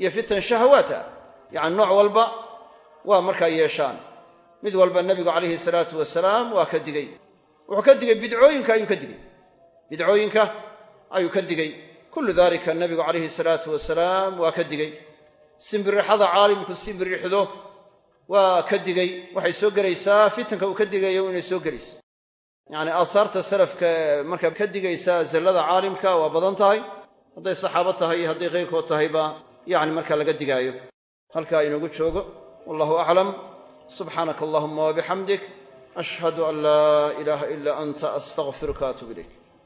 iyo fitan shahawaat ah yacni nooc walba waa markaa yeeshaan mid walba nebigu calayhi salaatu wasalaam waa ka digey wuxuu ka digay bidcooyinka ayuu ka digey bidcooyinka ayuu ka digey kullu daalika nebigu calayhi salaatu wasalaam waa ka simbirixada caalimku simbirixdo waa ka digey waxay soo gelaysaa fitanka uu ka digayo inay soo gelayso yacni aasaarta salafka markaa ka digaysaa zallada caalimka waa badan tahay. Hadday saxaabo tahay iyo hadday keyrkood tahayba yacni markaa laga digaayo. Halkaa inoogu joogo wallahu aclam subxaanaka allahuma wabixamdik ashhadu an laa ilaaha ilaa anta astaqfiruka atub ilayk